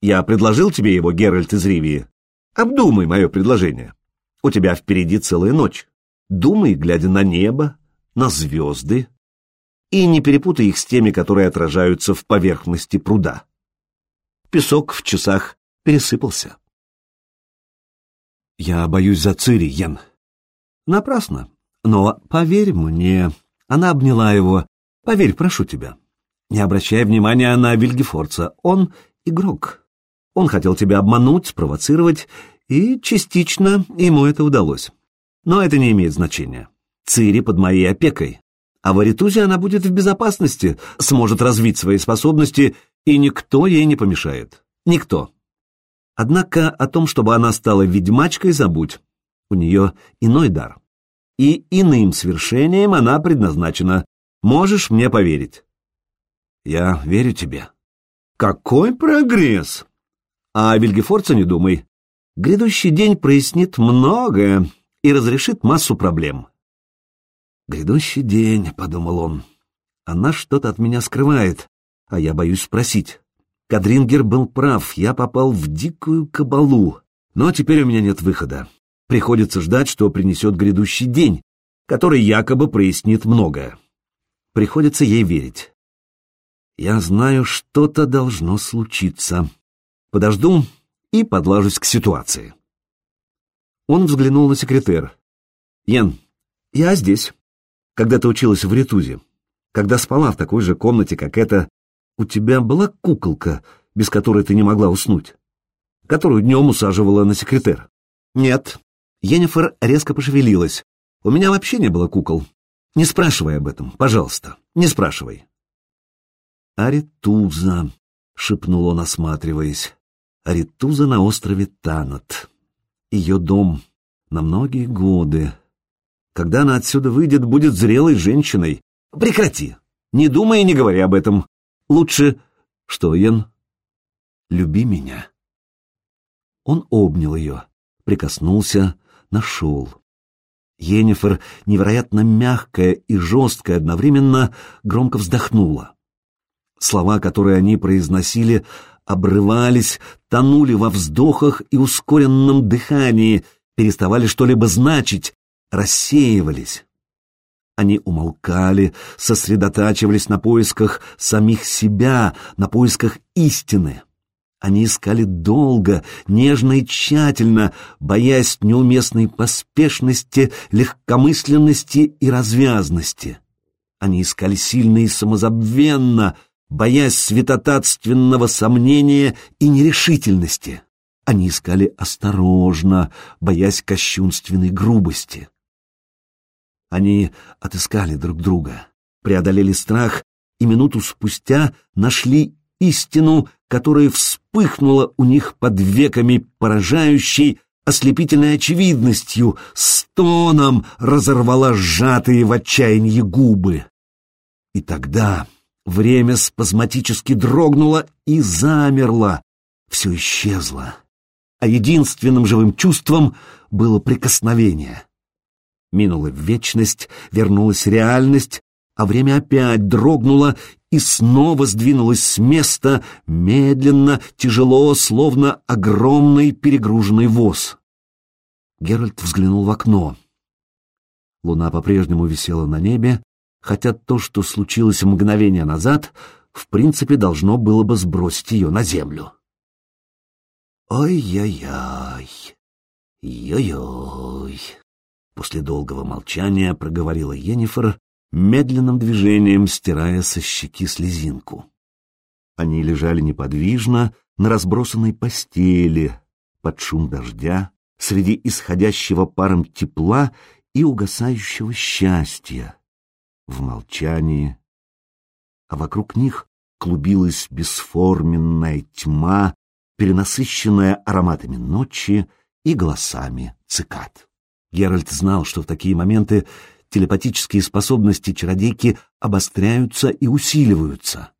Я предложил тебе его, Геральт из Ривии. Обдумай мое предложение. У тебя впереди целая ночь. Думай, глядя на небо, на звезды, и не перепутай их с теми, которые отражаются в поверхности пруда. Песок в часах пересыпался. Я боюсь за Цири, Йен. Напрасно. Но поверь мне, она обняла его. Поверь, прошу тебя. Не обращай внимания на Вильгефорца. Он игрок. Он хотел тебя обмануть, спровоцировать, и частично ему это удалось. Но это не имеет значения. Цири под моей опекой. А в Аритузе она будет в безопасности, сможет развить свои способности, и никто ей не помешает. Никто. Однако о том, чтобы она стала ведьмачкой, забудь. У нее иной дар. И иным свершением она предназначена. Можешь мне поверить. Я верю тебе. Какой прогресс! А о Вильгефорце не думай. Грядущий день прояснит многое и разрешит массу проблем. Грядущий день, — подумал он. Она что-то от меня скрывает, а я боюсь спросить. Кадрингер был прав, я попал в дикую кабалу, но теперь у меня нет выхода. Приходится ждать, что принесет грядущий день, который якобы прояснит многое. Приходится ей верить. Я знаю, что-то должно случиться. Подожду и подлажусь к ситуации. Он взглянул на секретарь. «Ян, я здесь. Когда ты училась в Ритузе, когда спала в такой же комнате, как эта, у тебя была куколка, без которой ты не могла уснуть, которую днем усаживала на секретарь?» «Нет». Йеннифер резко пошевелилась. «У меня вообще не было кукол. Не спрашивай об этом, пожалуйста, не спрашивай». «Аритуза», — шепнул он, осматриваясь. «Аритуза на острове Танат. Ее дом на многие годы. Когда она отсюда выйдет, будет зрелой женщиной. Прекрати! Не думай и не говори об этом. Лучше... Что, Йен? Люби меня». Он обнял ее, прикоснулся, нашел. Енифер, невероятно мягкая и жесткая одновременно, громко вздохнула. Слова, которые они произносили, обрывались, тонули во вздохах и ускоренном дыхании, переставали что-либо значить, рассеивались. Они умолкали, сосредотачивались на поисках самих себя, на поисках истины. Они искали долго, нежно и тщательно, боясь неуместной поспешности, легкомысленности и развязности. Они искали сильно и самозабвенно, боясь святотатственного сомнения и нерешительности. Они искали осторожно, боясь кощунственной грубости. Они отыскали друг друга, преодолели страх и минуту спустя нашли истину, которая вспыхнула у них под веками поражающей, ослепительной очевидностью, стоном разорвала сжатые в отчаянии губы. И тогда Время спазматически дрогнуло и замерло. Все исчезло. А единственным живым чувством было прикосновение. Минула вечность, вернулась реальность, а время опять дрогнуло и снова сдвинулось с места, медленно, тяжело, словно огромный перегруженный воз. Геральт взглянул в окно. Луна по-прежнему висела на небе, хотя то, что случилось мгновение назад, в принципе должно было бы сбросить ее на землю. «Ой-яй-яй, йой-йой», — после долгого молчания проговорила Йеннифер, медленным движением стирая со щеки слезинку. Они лежали неподвижно на разбросанной постели, под шум дождя, среди исходящего паром тепла и угасающего счастья в молчании, а вокруг них клубилась бесформенная тьма, перенасыщенная ароматами ночи и голосами цикад. Геральт знал, что в такие моменты телепатические способности чародейки обостряются и усиливаются.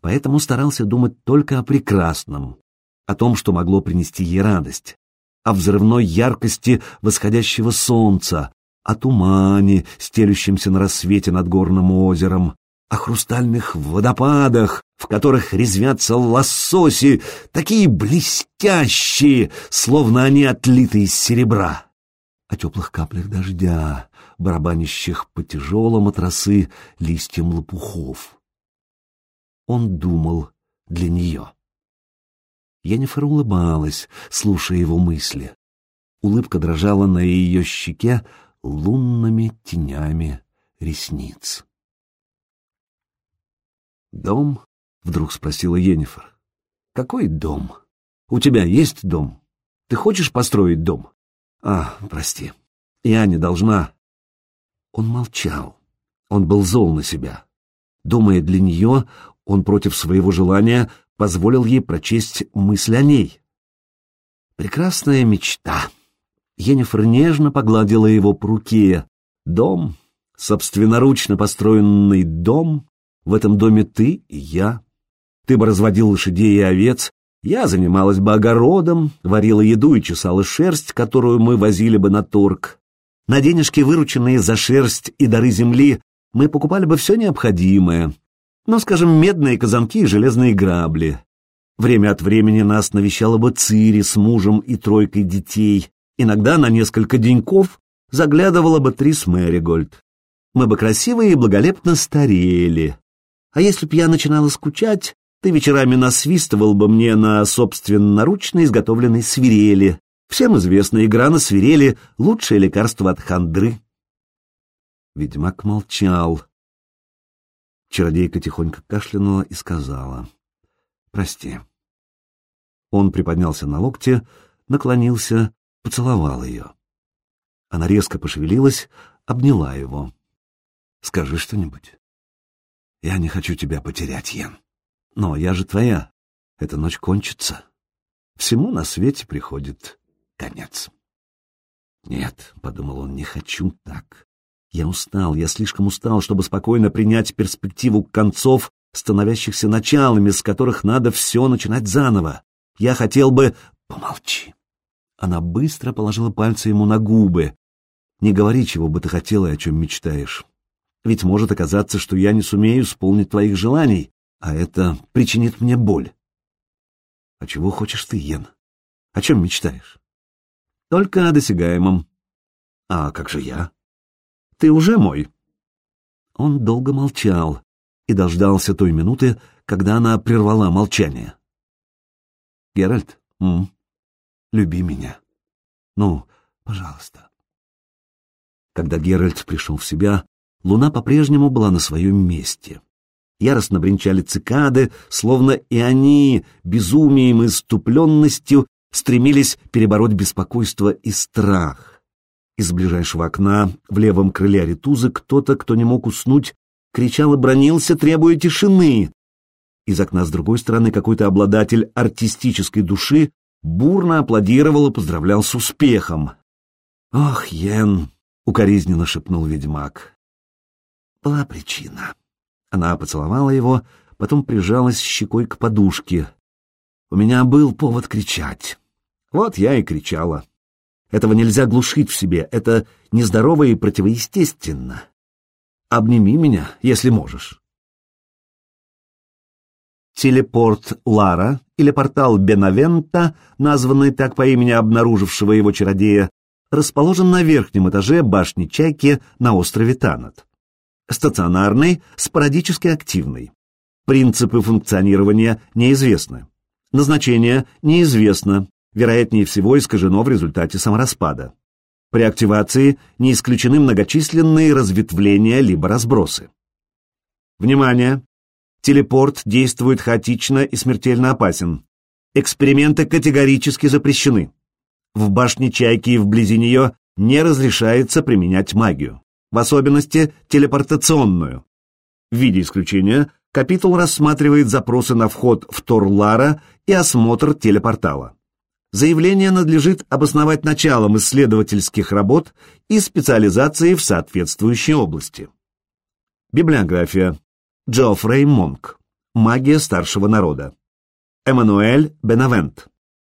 Поэтому старался думать только о прекрасном, о том, что могло принести ей радость, о взрывной яркости восходящего солнца, о тумане, стелющемся на рассвете над горным озером, о хрустальных водопадах, в которых резвятся лососи, такие блестящие, словно они отлиты из серебра, о теплых каплях дождя, барабанящих по тяжелым от листьям лопухов. Он думал для нее. Енифер улыбалась, слушая его мысли. Улыбка дрожала на ее щеке, лунными тенями ресниц. «Дом?» — вдруг спросила Енифер. «Какой дом? У тебя есть дом? Ты хочешь построить дом?» «А, прости, я не должна». Он молчал. Он был зол на себя. Думая для нее, он против своего желания позволил ей прочесть мысль о ней. Прекрасная мечта. Енифер нежно погладила его по руке. Дом, собственноручно построенный дом, в этом доме ты и я. Ты бы разводил лошадей и овец, я занималась бы огородом, варила еду и чесала шерсть, которую мы возили бы на торг. На денежки, вырученные за шерсть и дары земли, мы покупали бы все необходимое. Ну, скажем, медные казанки и железные грабли. Время от времени нас навещала бы Цири с мужем и тройкой детей. Иногда на несколько деньков заглядывала бы Трис Мэригольд. Мы бы красиво и благолепно старели. А если б я начинала скучать, ты вечерами насвистывал бы мне на собственноручно изготовленной свирели. Всем известна игра на свирели — лучшее лекарство от хандры. Ведьмак молчал. Чародейка тихонько кашлянула и сказала. «Прости». Он приподнялся на локте, наклонился, поцеловал ее. Она резко пошевелилась, обняла его. «Скажи что-нибудь». «Я не хочу тебя потерять, Йен. Но я же твоя. Эта ночь кончится. Всему на свете приходит конец». «Нет», — подумал он, — «не хочу так. Я устал, я слишком устал, чтобы спокойно принять перспективу концов, становящихся началами, с которых надо все начинать заново. Я хотел бы... Помолчи. Она быстро положила пальцы ему на губы. Не говори, чего бы ты хотела и о чем мечтаешь. Ведь может оказаться, что я не сумею исполнить твоих желаний, а это причинит мне боль. А чего хочешь ты, Йен? О чем мечтаешь? Только о досягаемом. А как же я? Ты уже мой. Он долго молчал и дождался той минуты, когда она прервала молчание. Геральт, м, люби меня. Ну, пожалуйста. Когда Геральт пришел в себя, луна по-прежнему была на своем месте. Яростно бренчали цикады, словно и они, безумием и ступленностью, стремились перебороть беспокойство и страх. Из ближайшего окна в левом крыле Аритузы кто-то, кто не мог уснуть, кричал и бронился, требуя тишины. Из окна с другой стороны какой-то обладатель артистической души бурно аплодировал и поздравлял с успехом. «Ох, Йен!» — укоризненно шепнул ведьмак. Была причина. Она поцеловала его, потом прижалась щекой к подушке. У меня был повод кричать. Вот я и кричала. Этого нельзя глушить в себе, это нездорово и противоестественно. Обними меня, если можешь. Телепорт Лара или портал Бенавента, названный так по имени обнаружившего его чародея, расположен на верхнем этаже башни Чайки на острове Танат. Стационарный, спорадически активный. Принципы функционирования неизвестны. Назначение неизвестно, вероятнее всего искажено в результате самораспада. При активации не исключены многочисленные разветвления либо разбросы. Внимание! Телепорт действует хаотично и смертельно опасен. Эксперименты категорически запрещены. В башне Чайки и вблизи нее не разрешается применять магию, в особенности телепортационную. В виде исключения капитул рассматривает запросы на вход в Торлара и осмотр телепортала. Заявление надлежит обосновать началом исследовательских работ и специализации в соответствующей области. Библиография. Джоффрей Монк. Магия старшего народа. Эммануэль Бенавент.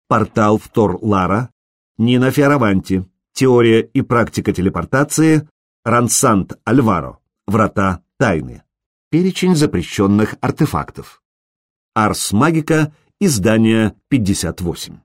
Портал в Тор-Лара. Нина Фиараванти. Теория и практика телепортации. Рансант Альваро. Врата тайны. Перечень запрещенных артефактов. Арс Магика. Издание 58.